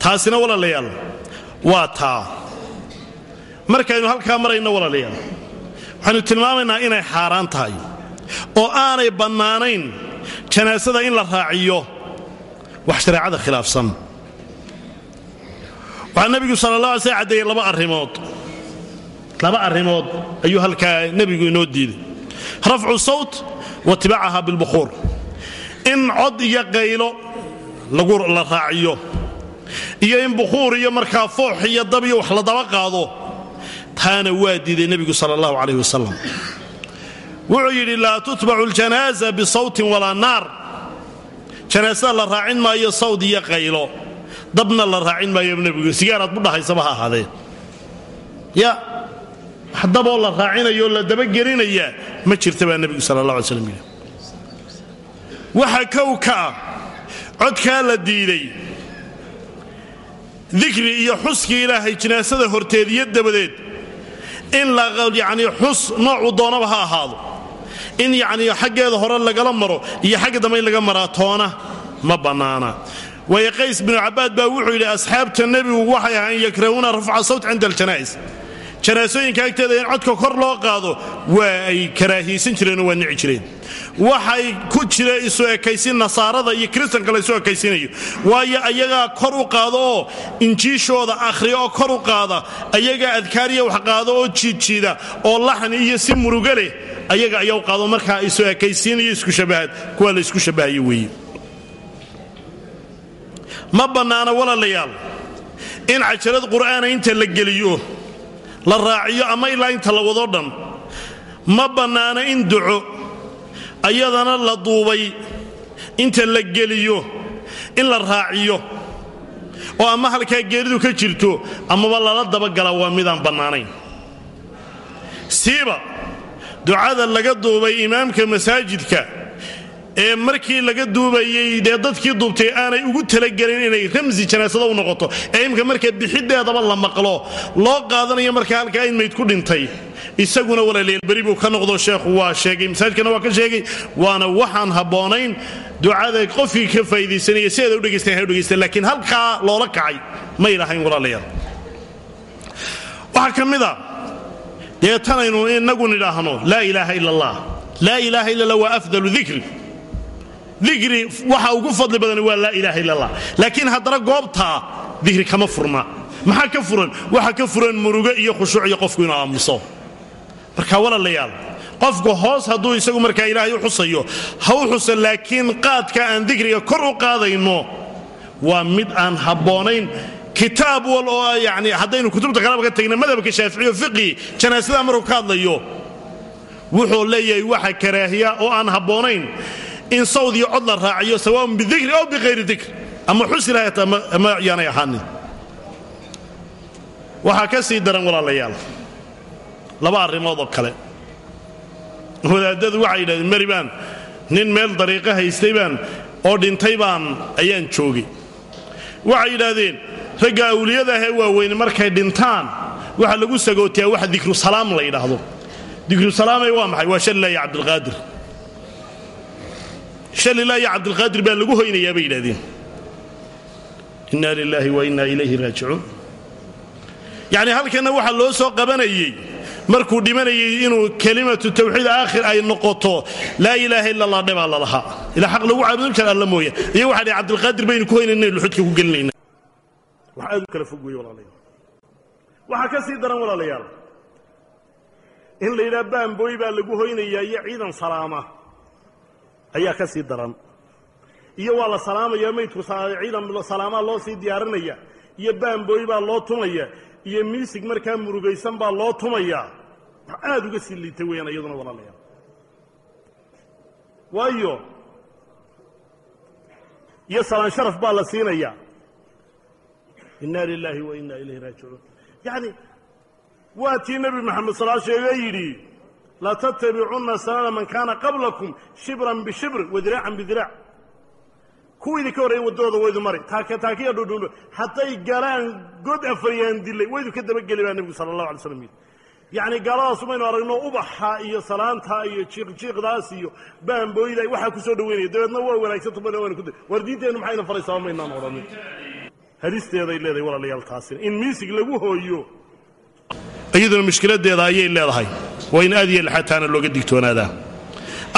taasina walaalayaal. Waa taa. Markaynu halkaa marayno walaalayaal waxaynu tilmaamaynaa inay xaaraan tahay oo aanay bannaanayn janaasada in la raaciyo wax shareecada khilaafsan. Waxaa nebigu sala allah alay sl caddeeyey laba arrimood. Laba arrimood ayuu halkaa nebigu inoo diiday. Rafcu sawt wa tibaacaha bilbukhuur in cod iyo qaylo la raaciyo iyo in bukhuur iyo markaa foox iyo dab iyo wax la daba qaado taana waa diiday nebigu sala allahu calayh wasalam wuxuu yidhi laa tutbacu aljanaaza bisawtin walaa naar. Janaasada la raacin maayo sawd iyo qaylo. Dabna la raacin maayo nebigu sigaaraad bu dhahaysaba ha ahaadee. Ya wax daboo la raacinayo la dabagelinaya ma jirta baa nebigu sala allah alay slam yidhi. Waxa kow ka ah la diiday dikri iyo xuskii ilaahay jinaasada horteediyo dabadeed. In yacnii xus noocuu doonaba ha ahaado. In yacnii xaggeeda hore lagala maro iyo xagga dambe in laga maraa toona ma bannaana. Waayo qays binu cabbaad baa wuxuu yidhi asxaabta nebigu waxay ahayn yakrahuuna rafca sawt cinda aljanaa'is janaasooyinka agteeda in codka kor loo qaado waa ay karaahiyaysan jireenoo waa nici jireen. Waxay ku jira isu ekaysin nasaarada iyo kiristanka laysu ekaysinayo waayo ayagaa kor u qaado oo injiishooda akhriya oo kor u qaada ayagaa adkaariya wax qaado oo jiidjiida oo laxni iyo si muruga leh ayaga ayaa u qaado markaa isu ekaysiinayo isku shabahaad. Kuwa la shabahayo weeye. Ma bannaana walaalayaal. In cajalad qur'aana inta la geliyo la raaciyo ama ilaa inta la wado dhan ma bannaana in duco ayadana la duubay inta la geliyo in la raaciyo oo ama halkaa geeridu ka jirto amaba lala dabagala waa midaan bannaanayn. Siiba ducada laga duubay imaamka masaajidka ee markii laga duubayey dee dadkii duubtay aanay ugu talagelin inay ramsi janaasada u noqoto ee marka bixideedaba la maqlo loo qaadanayo markaa halkaa in ku dhintay. Isaguna walaaleel beri buu ka noqdo sheekhu waa sheegay masaajidkana waa ka sheegay waana waxaan habboonayn ducada qofkii ka faa'iidaysanaya sideeda u dhegaystan ha u dhegaystan laakiin halkaa loola kacay may lahayn walaalayaal. Waxaa ka mid a dee tanaynu inagu nidhaahno laa ilaaha ila allah laa ilaaha illa allah waa afdalu dikri dikri waxa ugu fadli badan waa laa ilaaha illa allah laakiin haddana goobtaa dikri kama furna. Maxaa ka furan? Waxa ka iyo khushuuc iyo qofku inuu aamuso marka walaalayaal qofku hoos hadduu isagu markaa ilaahay u xusayo ha u xusa laakiin qaadka aan dikriga kor u qaadayno waa mid aan habboonayn. Kitaab wal oo yani haddaynu kutubta kalaba ka tagna madhabka shaaficiyo fiqi janaasada markuu ka hadlayo wuxuu leeyahay waxa karaahiya oo aan habboonayn in sawd iyo cod la raaciyo sawaaun bidikri ow biqayri dikr ama xusi lahat ama yaanay ahaanin waxaa ka sii daran walaalayaal. Laba arrimood oo kale. Wadaadadu waxay yidhahdeen mari baan nin meel dariiqo haystay baan oo dhintay baan ayaan joogay waxay yidhaahdeen ragga awliyada ahee waaweyne markay dhintaan waxa lagu sagootiyaa waxa dikru salaam la yidhaahdo. Dikru salaamay waa maxay? Waa shalilaahi cabdilqaadir shalilaahi cabdilqaadir baa lagu hoynayaa bay yidhahdeen. Inna lilaahi wa inna ilayhi raajicuun. Yacni halkanna waxaa loo soo qabanayey markuu dhimanayay inuu kelimatu tawxiid aakhir ay noqoto laa ilaaha illa allah dhebaa lalahaa ilaa xaq lagu caabudo jir alla mooya iyo waxa dhi cabdilqaadir baynu ku hoynayna luxudka ku gelinayna. Wax aad u kala fog weeye walaalayaal. Waxaa ka sii daran walaalayaal in la yidhaha baambooy baa lagu hoynayaa iyo ciidan salaama ayaa ka sii daran. Iyo waa la salaamaya maydku ciidan salaamaa loo sii diyaarinaya iyo baambooy baa loo tumaya iyo miisig markaa murugaysan baa loo tumayaa wax aad uga sii liitay weeyaan iyaduna walaalayaal waayo iyo salaan sharaf baa la siinayaa inna lilaahi wa inna ilayhi raajicuun. Yacni waa tii nebi maxamed sal sheega yidhi latattabicunna sanana man kaana qablakum shibran bishibr wadiraacan bidiraac. Kuwa idinka horreeyen waddadooda waydu mari taakataakiya dhudhundhu hadday galaan god afaryaan dilay waydu ka dabageli baa nebigu sala allahu alay slam yidhi. Yacni gaaladaas umaynu aragno ubaxa iyo salaanta iyo jiiqjiiqdaas iyo baambooyda waxaa ku soo dhaweynaya. Dabeedna waa wanaagsantu bana waynu ku war diinteennu maxayna faraysaa maynaan odhanin hadisteeday leedahay walaalayaal taasina. In miisig lagu hooyo iyaduna mushkiladeeda ayay leedahay waa in aad iyo laxataana looga digtoonaadaa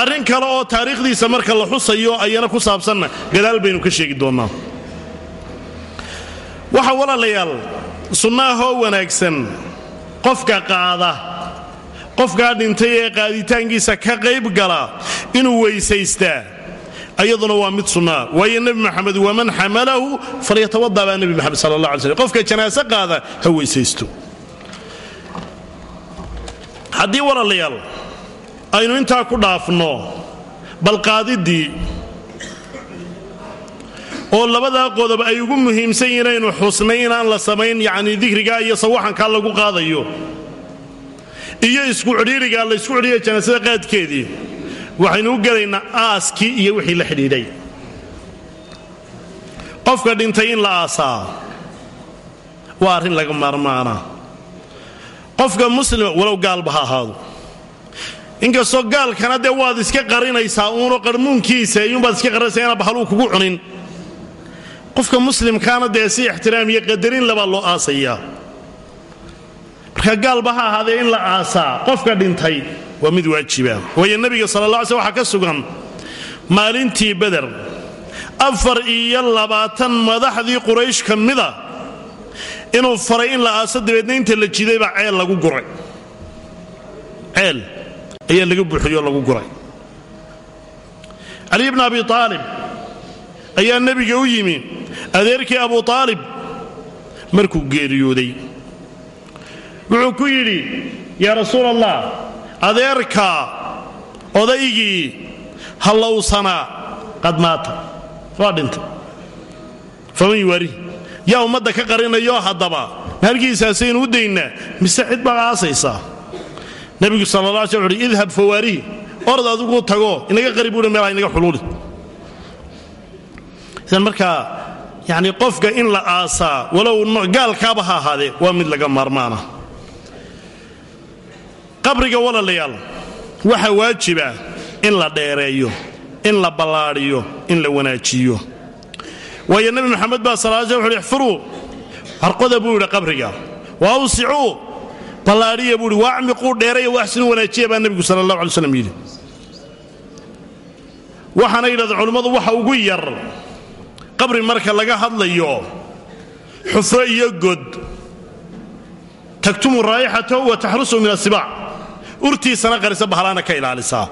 arrin kale oo taariikhdiisa marka la xusayo ayana ku saabsanna gadaal baynu ka sheegi doonnaa waxa walaalayaal sunnaahoo wanaagsan qofka qaada qofkaa dhintay ee qaaditaankiisa ka qayb gala inuu weysaystaa ayaduna waa mid sunnaa waayo nebi maxamed waman xamalahu falyatawadda baa nebi maxamed sala allah alay slm qofka janaaso qaada ha weysaysto haddii walaalayaal aynu intaa ku dhaafno balqaadiddii oo labadaa qodob ay ugu muhiimsan yihiin aynu xusnay inaan la samayn yacni dikrigaa iyo sawaxankaa lagu qaadayo iyo isku cidhiirigaa la ysku cidhiiriya janaasada qaadkeedii waxaynu u gelaynaa aaskii iyo wixii la xidhiidhay. Qofka dhintay in la aasaa waa arrin laga maarmaana qofka muslima walow gaalba ha ahaado. Inkastoo gaalkana dee waad iska qarinaysaa uunoo qarmuunkiisa iyuunbaad iska qarinaysaa inaa bahaluu kugu cunin. Qofka muslimkaana dee si ixtiraam iyo qadarin labaa loo aasayaa. Marka gaalba ha ahaadee in la aasaa qofka dhintay waa mid waajiba. Waayo nebiga sala alla alay sl waxaa ka sugan maalintii beder afar iyo labaatan madaxdii quraysh ka mida inuu faray in la aaso dabeedna inta la jidaybaa ceel lagu guray. Ceel ayaa laga buuxiyo lagu guray. Cali bni abi aalib ayaa nebiga u yimi adeerkii abu aalib markuu geeriyooday. Wuxuu ku yidhi yaa rasuul allah adeerka odaygii hallowsanaa qad maata waa dhintay. Faman yuwaari yaa ummadda ka qarinayo haddaba. Mahalkiisaasaynu u daynaa mise cid baa aasaysaa nebigu sal la sl uhi idhab fawaarihi orad adigu tago inaga qari buuhi meelaha inaga xuluuli. Idan markaa yani qofka in la aasaa walow gaalkaaba ha ahaadee waa mid laga maarmaana. Qabriga walaalayaal waxaa waajiba in la dheereeyo in la ballaadhiyo in la wanaajiyo waayo nebi moxamed baa sal sl wuxuuhi ixfuruu harqoda buu yidhi qabriga. Wa awsicuu ballaadhiya buu ihi waacmiquu dheeraya waaxsinu wanaajiya baa nebigu sala allah alay slam yidhi. Waxaana yidhahdeen culimmadu waxa ugu yar qabri marka laga hadlayo xufro iyo god taktumu raa'ixatahu wa taxrusuhu min asibaac urtiisana qarisa bahalaana ka ilaalisaa.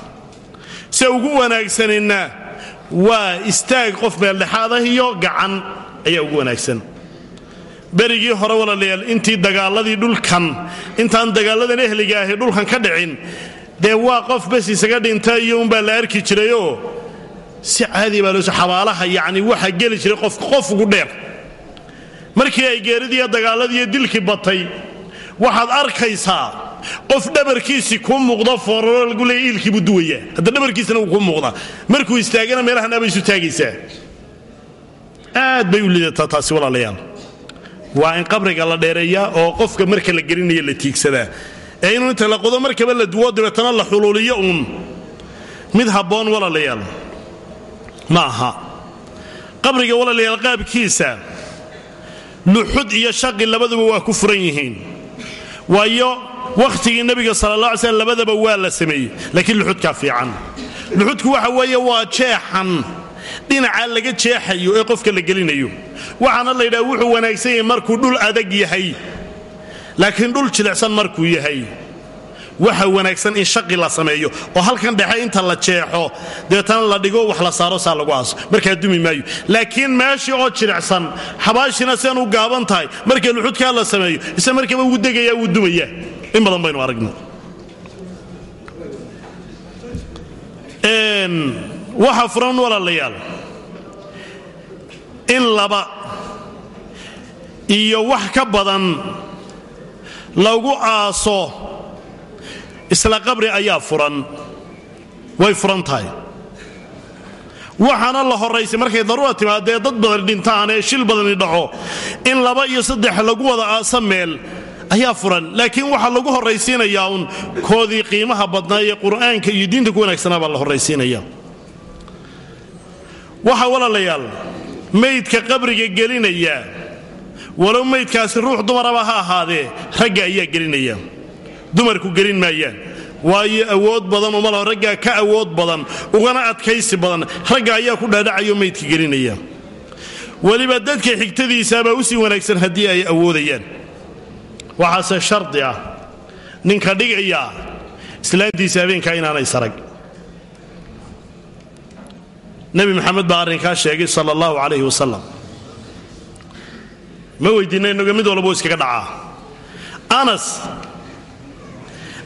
Se ugu wanaagsanina waa istaag qof meeldhexaad ah iyo gacan ayaa ugu wanaagsan. Berigii hore walaalayaal intii dagaaladii dhulkan intaan dagaaladan ehliga ahi dhulkan ka dhicin dee waa qof bes isaga dhinta iyo unbaa la arki jirayoo si caadi baa loo xabaalaha yacni waxaa geli jiray qofka qof ugu dheer. Markii ay geeridiiyo dagaaladiiyo dilkii batay waxaad arkaysaa qof dhabarkiisii kuu muuqdo fooraro lagu leeya iilkii buu duwayaa hadda dhabarkiisana wuu kuu muuqdaa markuu istaagana meelahan abay isu taagaysaa aad bay u lidataa taasi walaalayaal. Waa in qabriga la dheereeyaa oo qofka marka la gelinayo la tiigsadaa ee inuu inta la qodo markaba la duwo dabeetana la xuluuliyo uun. Mid habboon walaalayaal. Ma aha. Qabriga walaalayaal qaabkiisa luxud iyo shaqi labaduba waa ku furan yihiin waayo wakhtigii nebiga sala alla alay slam labadaba waa la sameeyey laakiin luxudkaa fiican. Luxudku waxa weeye waa jeexan. Dhinaca laga jeexayo ee qofka la gelinayo waxaana la yidhaha wuxuu wanaagsan yahay markuu dhul adag yahay laakiin dhul jilicsan markuu yahay waxa wanaagsan in shaqi la sameeyo oo halkan dhexe inta la jeexo dabeetana la dhigo wax la saaro saa lagu aaso. Markaa dumi maayo. Laakiin meeshii oo jilicsan xabaashina sian u gaaban tahay marka luxudkaa la sameeyo isla markaba wuu degaya wuu dumaya in badan baynu aragna waxa furan walaalayaal. In laba iyo wax ka badan lagu aaso isla qabri ayaa furan. Way furan tahay. Waxaana la horaysay markay daruura timaadee dad badan dhintaan ee shil badani dhaco in laba iyo saddex lagu wada aasa meel ayaa furan. Laakiin waxaa lagu horraysiinayaa uun koodii qiimaha badnaa ee qur'aanka iyo diinta ku wanaagsanaa baa la horraysiinaya waxa walaalayaal maydka qabriga gelinaya walow maydkaasi ruux dumaraba ha ahaadee ragga ayaa gelinaya dumarku gelin maayaan. Waayo awood badan uma raggaa ka awood badan ugana adkaysi badan. Ragga ayaa ku dhaadhacayo maydka gelinaya. Weliba dadka xigtadiisaabaa u sii wanaagsan haddii ay awoodayaan. Waxaase shardi ah. Ninka dhigaya islaantiisa habeenkaa inaanay sarag. Nebi maxamed baa arrinkaa sheegay sala allahu calayhi wasalam ma weydiinna innaga mid walba iskaga dhacaa. Anas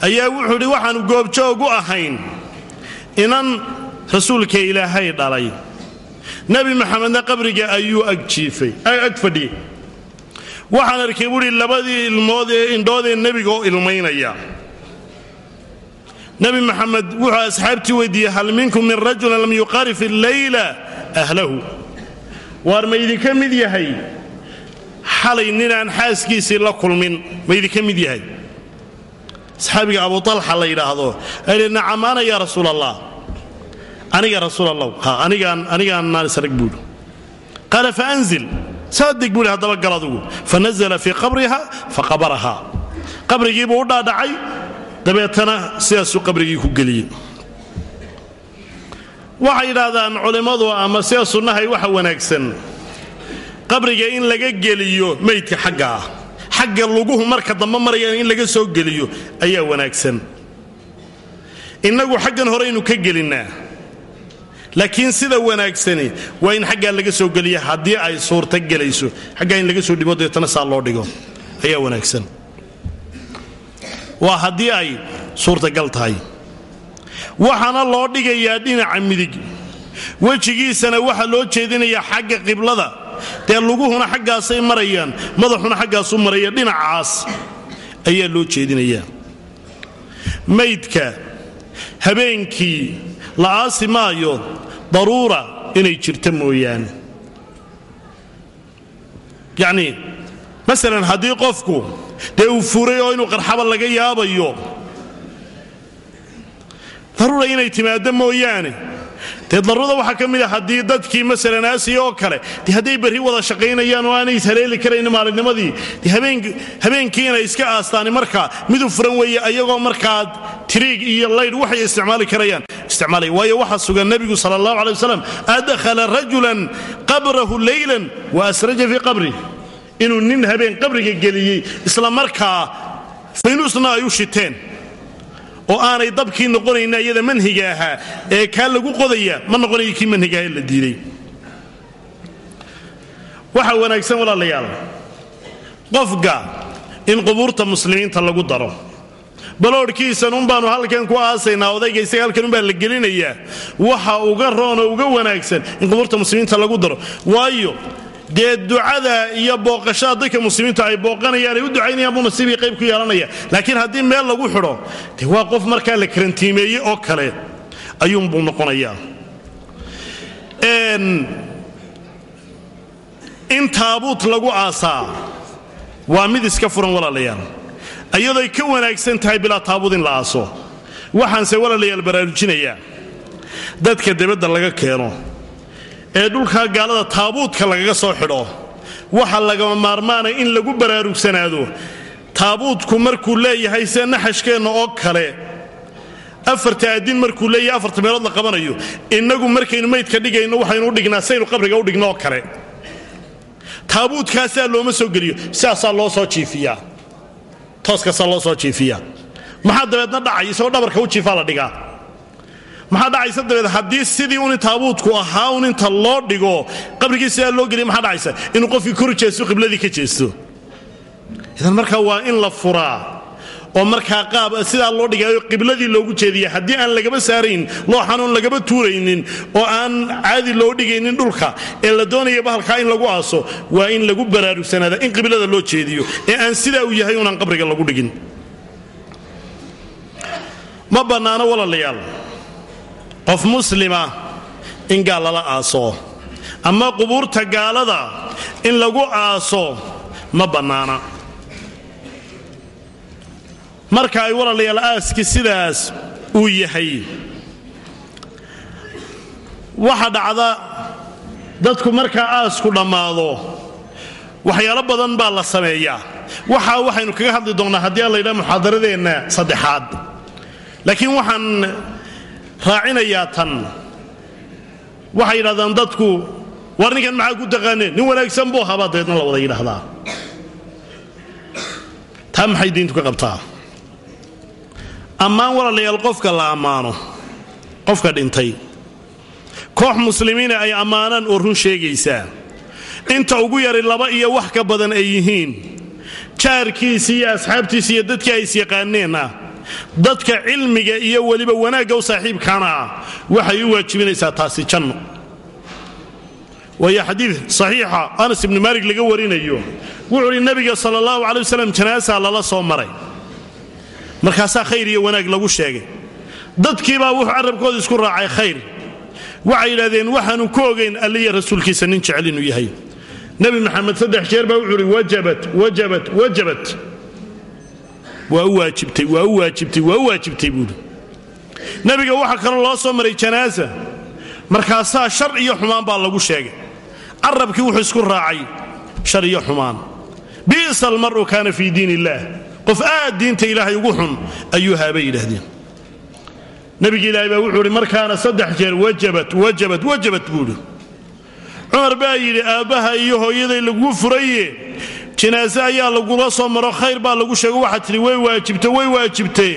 ayaa wuxuu idhi waxaannu goobjoog u ahayn inan rasuulka ilaahay dhalay. Nebi maxamedna qabriga ayuu ag jiifay ag fadhiyey. Waxaan arkay buuhi labadii ilmood ee indhoodee nebigaoo ilmaynaya. Nebi maxamed wuxuu asxaabtii weydiiyey hal minkum min rajulin lam yuqarif illeyla ahlahu. Waar ma idinka mid yahay? Xalay ninaan xaaskiisii la kulmin ma idinka mid yahay saxaabiga abu alxa la yidhaahdo. Ahi nacamaana yaa rasuul allah aniga rasuul allah ha anigaan anigaan naan isarag buuhi qaala faanzil saadeg buuhi haddaba gal adugu. Fanazla fii qabriha faqabaraha qabrigiibuu u dhaadhacay. Dabeetana sidaasuu qabrigii ku geliyey. Waxay yidhaahdaan culimmadu ama sida sunnahay waxa wanaagsan. Qabriga in laga geliyo meydka xagga ah xagga luguhu marka dambe marayaan in laga soo geliyo ayaa wanaagsan. Innagu xaggan horeynu ka gelinnaa. Laakiin sida wanaagsani waa in xaggaa laga soo geliya haddii ay suurta gelayso. Xaggaa in laga soo dhibo deetana saa loo dhigo. Ayaa wanaagsan. Waa haddii ay suurtagal tahay. Waxaana loo dhigayaa dhinaca midig. Wejigiisana waxaa loo jeedinayaa xagga qiblada dee luguhuna xaggaasay marayaan madaxuna xaggaasu maraya dhinacaas ayaa loo jeedinayaa maydka habeenkii la aasi maayo daruura inay jirta mooyaane. Yacnii masalan haddii qofku dee uu furay oo inuu qarxaba laga yaabayo daruura inay timaaddo mooyaane dee daruurada waxaa ka mid a haddii dadkii masalan aasiya oo kale dee hadday berri wada shaqaynayaan oo aanay ishaleeli karayn maalinnimadii dee habeenkii iska aastaani markaa midu furan weeye ayagoo markaa tiriig iyo laydh waxay isticmaali karayaan. Isticmaalaya waayo waxaa sugan nebigu sala allahu alay wasalam adkhala rajulan qabrahu leylan wa asraja fii qabri. Inuu nin habeen qabriga geliyey isla markaa faynuusna ay u shiteen oo aanay dabkii noqonayna iyada manhiga ahaa ee kaa lagu qodaya ma noqonayo kii manhiga aha la diiday. Waxaa wanaagsan walaalayaal qofka in qubuurta muslimiinta lagu daro. Baloodhkiisan un baanu halkan ku aasaynaa odayga isaga halkan unbaa la gelinayaa. Waxa uga roon oo uga wanaagsan in qubuurta muslimiinta lagu daro. Waayo dee ducada iyo booqashada dadka muslimiintu ay booqanayaan ay u ducaynayaan buu nasiibii qayb ku yeelanaya. Laakiin haddii meel lagu xidho dee waa qof markaa la karantiimeeye oo kale ayuunbuu noqonayaa. In taabuut lagu aasaa waa mid iska furan walaalayaal. Iyadooy ka wanaagsan tahay bilaa taabuud in la aaso. Waxaanse walaalayaal baraarujinayaa. Dadka debadda laga keeno ee dhulkaa gaalada taabuudka lagaga soo xidho. Waxa lagama maarmaanaya in lagu baraarugsanaado. Taabuudku markuu leeyahay sida naxashkeenna oo kale. Afarta addin markuu leeyahay afarta meelood la qabanayo. Innagu markaynu maydka dhigayno waxaynu dhignaa saynu qabriga u dhigno oo kale. Taabuudkaasaa looma soo geliyo sidaasaa loo soo jiifiyaa tooskaasaa loo soo jiifiyaa maxaa dabeedna dhacay? Isagoo dhabarka u jiifaa la dhigaa maxaa dhacaysa dabeed haddii sidii un taabuudku ahaa un inta loo dhigo qabrigii sidaa loo geliya maxaa dhacaysa? Inuu qofkii kor jeesto qibladii ka jeesto. Idan markaa waa in la furaa oo markaa qaab sidaa loo dhigaayo qibladii loogu jeediya haddii aan lagaba saarayn looxanuun lagaba tuuraynin oo aan caadi loo dhigaynin dhulka ee la doonaya bahalkaa in lagu aaso waa in lagu baraarugsanaada in qiblada loo jeediyo ee aan sidaa uu yahay unaan qabriga lagu dhigin. Ma bannaano walaalayaal qof muslima in gaal lala aaso. Ama qubuurta gaalada in lagu aaso ma bannaana. Marka ay walaalayaal aaski sidaas uu yahay. Waxa dhacda dadku markaa aasku dhammaado waxyaalo badan baa la sameeyaa. Waxaa waxaynu kaga hadli doonnaa haddii aan laydhaha muxaadaradeenna saddexaad. Laakiin waxaan raacinayaa tan. Waxay yidhahdaan dadku war ninkan maxaa ku taqaaneen nin wanaagsan buu habaa dabeedna la wada yidhaahdaa. Taa maxay diintu ka qabtaa? Ammaan walaalayaal qofka la ammaano qofka dhintay. Koox muslimiina ay ammaanaan oo run sheegaysaa. Inta ugu yari laba iyo wax ka badan ay yihiin. Jaarkiisi iyo asxaabtiisi iyo dadkii ay isyaqaaneen ah dadka cilmiga iyo weliba wanaagga u saaxiibkaana ah waxay u waajibinaysaa taasi janno. Waayo xadiid saxiixa anas ibni maalig laga warinayo wuxuu uhi nebiga sala allahu calay wasalam janaasaa lala soo maray. Markaasaa khayr iyo wanaag lagu sheegay. Dadkiibaa wuxuu carabkooda isku raacay khayr. Waxay yidhahdeen waxaanu ku ogayn alliya rasuulkiisa nin jecel inuu yahay. Nebi maxamed saddex jeer baa wuxuu uhi wajabat wajabat wajabat waa u waajibtay waa u waajibtay waa u waajibtay buuhi nebiga waxaa kaloo loo soo maray janaasa markaasaa shar iyo xumaan baa lagu sheegay. Carabkii wuxuu isku raacay shar iyo xumaan. Bi'sa almar'u kaana fii diin illaah qof aad diinta ilaahay ugu xun ayuu haabay yidhaahdeen. Nabiga ilaahay baa wuxuu idhi markaana saddex jeer wajabat wajabat wajabat buu idhi cumar baa yidhi aabbaha iyo hooyaday laguu furaye jinaase ayaa lagula soo maro khayr baa lagu sheego waxaa tidhi way waajibte way waajibtee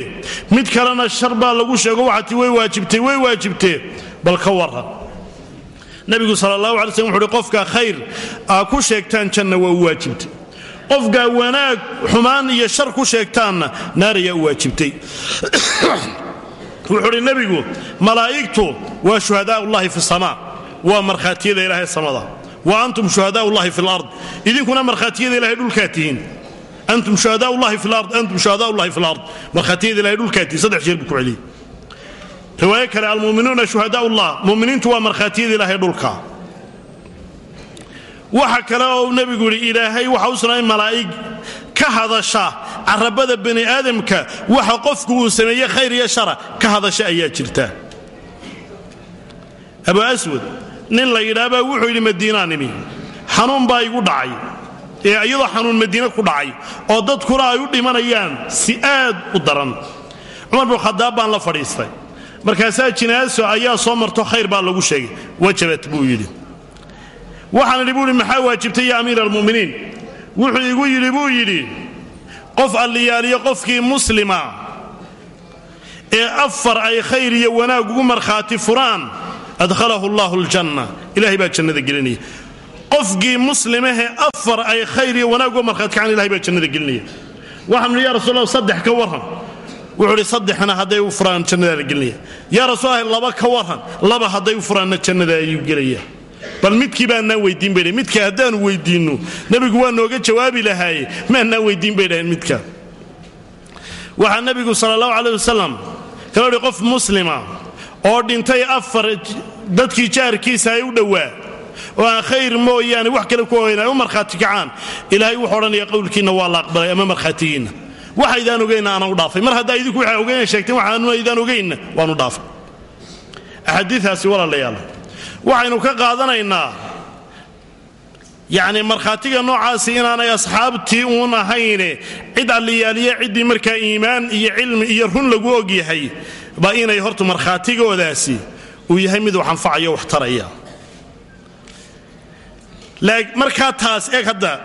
mid kalena shar baa lagu sheego waxaa tidhi way waajibtee way waajibtee bal ka warran. Nabigu sal allahu alay slm wuxu uhi qofka khayr aa ku sheegtaan janna waa u waajibtay. Qofkaa wanaag xumaan iyo shar ku sheegtaanna naar ayaa u waajibtay. Wuxuu uhi nebigu malaa'igtu waa shuhadaa ullahi fi samaa waa markhaatiyada ilaahay samada wa antum shuhadaa ullahi fi lard idinkuna markhaatiyada ilahay dhulkaa tihiin antum shuhadaa ullahi fi lard antum shuhadaa ullahi fi lard markhaatiyada ilahay dhulkaa tihiin saddex jeer buu ku celiyey riwaayo kale almu'minuuna shuhadaa ullah mu'miniintu waa markhaatiyada ilaahay dhulka waxa kale oo nebigu yidhi ilaahay waxa u sugnay malaa'ig ka hadasha carabada bani aadamka waxa qofku uu sameeye khayr iyo shara ka hadasha ayaa jirta abu aswad nin la yidhaahbaa wuxuu yidhi madiinaanimi xanuun baa igu dhacay. Ee iyadoo xanuun madiine ku dhacay oo dadkuna ay u dhimanayaan si aad u daran. Cumar binu khadaab baan la fadhiistay. Markaasaa jinaaso ayaa soo marto khayr baa lagu sheegay. Wajabat buu yidhi. Waxaan idhi buu waajibtay ya amiira almu'miniin? Wuxuu igu yidhi buu yidhi qof alliyaaliyo qofkii muslima ee afar ay khayr iyo wanaag ugu markhaati furaan adhalahu allahu aljanna. Ilahay baa jannada gelinaya. Qofkii muslimahee afar ay khayr iyo wanaag uga markhaati kacaan ilahay jannada gelinaya. Waxaan idhi ya rasuul allah ka warran. Wuxuu idhi saddexna hadday u furaan jannadaa la gelinaya yaa laba ka warran. Laba hadday u furaanna jannada ayuu gelaya bal midkii baanaan weydiin bay dhaheen midka haddaanu weydiinno nebigu waa nooga jawaabi lahaaye maanaan weydiin bay dhaheen midka. Waxaa nebigu sala allahu caleyh wasalam qof muslima oo dhintay afar dadkii jaarkiisa ay u dhowaa. Oo aan khayr mooyaane wax kale ku ogeyn ay u markhaati kacaan. Ilaahay wuxuu odhanaya qowlkiinna waa la aqbalay ama markhaatigiinna waxaydaan ogeynna aanan u dhaafay. Mar haddaa idinku waxaa ogeyn sheegteen waxaanaydaan ogeynna waanu dhaafay. Axaadiiaasi walaalayaal waxaynu ka qaadanaynaa yacni markhaatiga noocaasi inaanay asxaabtii uun ahayne cid alliyaaliya ciddii markaa iimaan iyo cilmi iyo run lagu og yahay ba inay horta markhaatigoodaasi uu yahay mid wax anfacayo wax taraya. Markaa taas eeg hadda.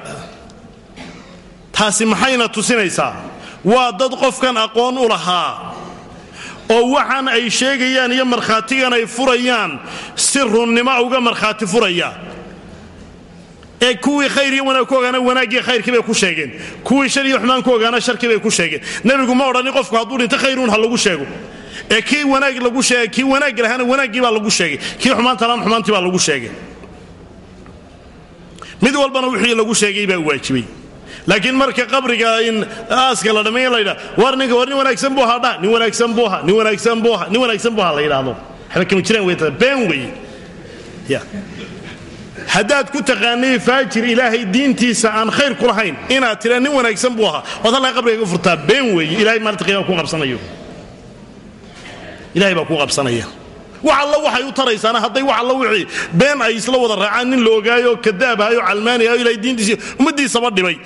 Taasi maxayna tusinaysaa? Waa dad qofkan aqoon u lahaa oo waxaan ay sheegayaan iyo markhaatigan ay furayaan si runnimo uga markhaati furaya. Ee kuwii khayr iyo wanaag ku ogaana wanaaggii khayrkii bay ku sheegeen. Kuwii shar iyo xumaan ku ogaana sharkii bay ku sheegeen. Nebigu ma odhanin qofku hadduu dhinto khayruun ha lagu sheego ee kii wanaag lagu sheegay kii wanaag lahaana wanaaggii baa lagu sheegay kii xumaanta lahaana xumaantii baa lagu sheegay. Mid walbana wixii lagu sheegay baa waajibay. Laakiin marka qabriga in aaska la dhammeeya la yidhaha war ninka war nin wanaagsan buu ahaa nin wanaagsan buu ahaa nin wanaagsan buu ahaa nin wanaagsan buu ahaa la yidhaahdo. Waxba kama jiraan wey been wey ya. Haddaad ku taqaanay faajir ilaahay diintiisa aan khayr ku lahayn inaad tira nin wanaagsan buu ahaa. Waad halkaa qabriga ka furtaa been weeye ilahay maalinta qiyaama ku qabsanayo ilahay baa ku qabsanaya. Wax alla waxay u taraysaana hadday wax alla wixii been ay isla wada raacaan nin la ogaayo kadaabahayo calmaanihayo ilahay diintiisa ummaddiisaba dhibay.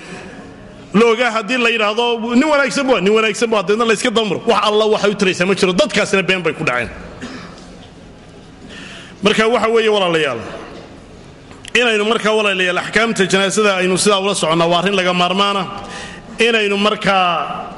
La ogaa haddii la yidhaahdo nin wanaagsan bua nin wanaagsan bua deedna layska damro. Wax alla waxay u taraysaa ma jiro dadkaasina been bay ku dhaceen. Marka waxa weeye walaalayaal inaynu markaa walaalayaal axkaamta janaasada aynu sidaa ula soconnaa waa arrin laga maarmaana. Inaynu markaa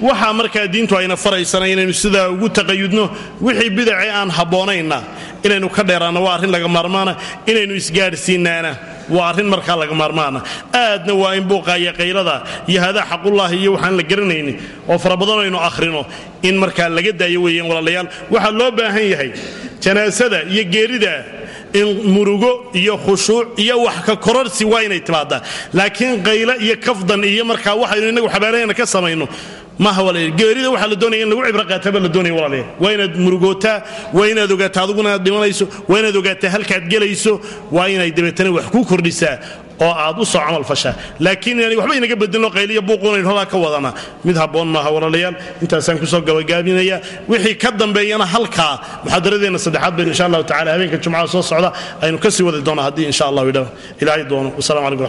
waxaa markaa diintu ayna faraysana inaynu sidaa ugu taqayudno wixii bidace aan habboonayna inaynu ka dheeraanno waa arrin laga maarmaana. Inaynu isgaadhsiinaana waa arrin markaa laga maarmaana. Aadna waa in buuqaaya qaylada iyo hadaa xaqullaahi iyo waxaan la garanaynin oo fara badan aynu akhrino in markaa laga daayo weeyaan walaalayaal. Waxaa loo baahan yahay janaasada iyo geerida in murugo iyo khushuuc iyo wax ka kororsi waa inay timaadaa laakiin qaylo iyo kafdan iyo markaa waxaynu innagu xabaalahayna ka samayno maaha walaal geerida waxaa la doonaya in lagu cibro qaataba la doonaya walaalayaal waa inaad murugootaa waa inaad ogaataa adiguna inaad dhimanayso waa inaad ogaataa halkaad gelayso waa inay dabeetana wax kuu kordhisaa oo aad u soo camal fashaa. Laakiin yani waxba inaga bedelno qayliya buuqunaynu halaa ka wadana. Mid habboon maaha walaalayaal intaasaan ku soo gabagaabinaya wixii ka dambeeyana halkaa muxaadaradeenna saddexaad baynu insha allahu tacala habeenka jumcada soo socda aynu ka sii wadi doona haddii insha allahu ilaahay doono wasalam calaykum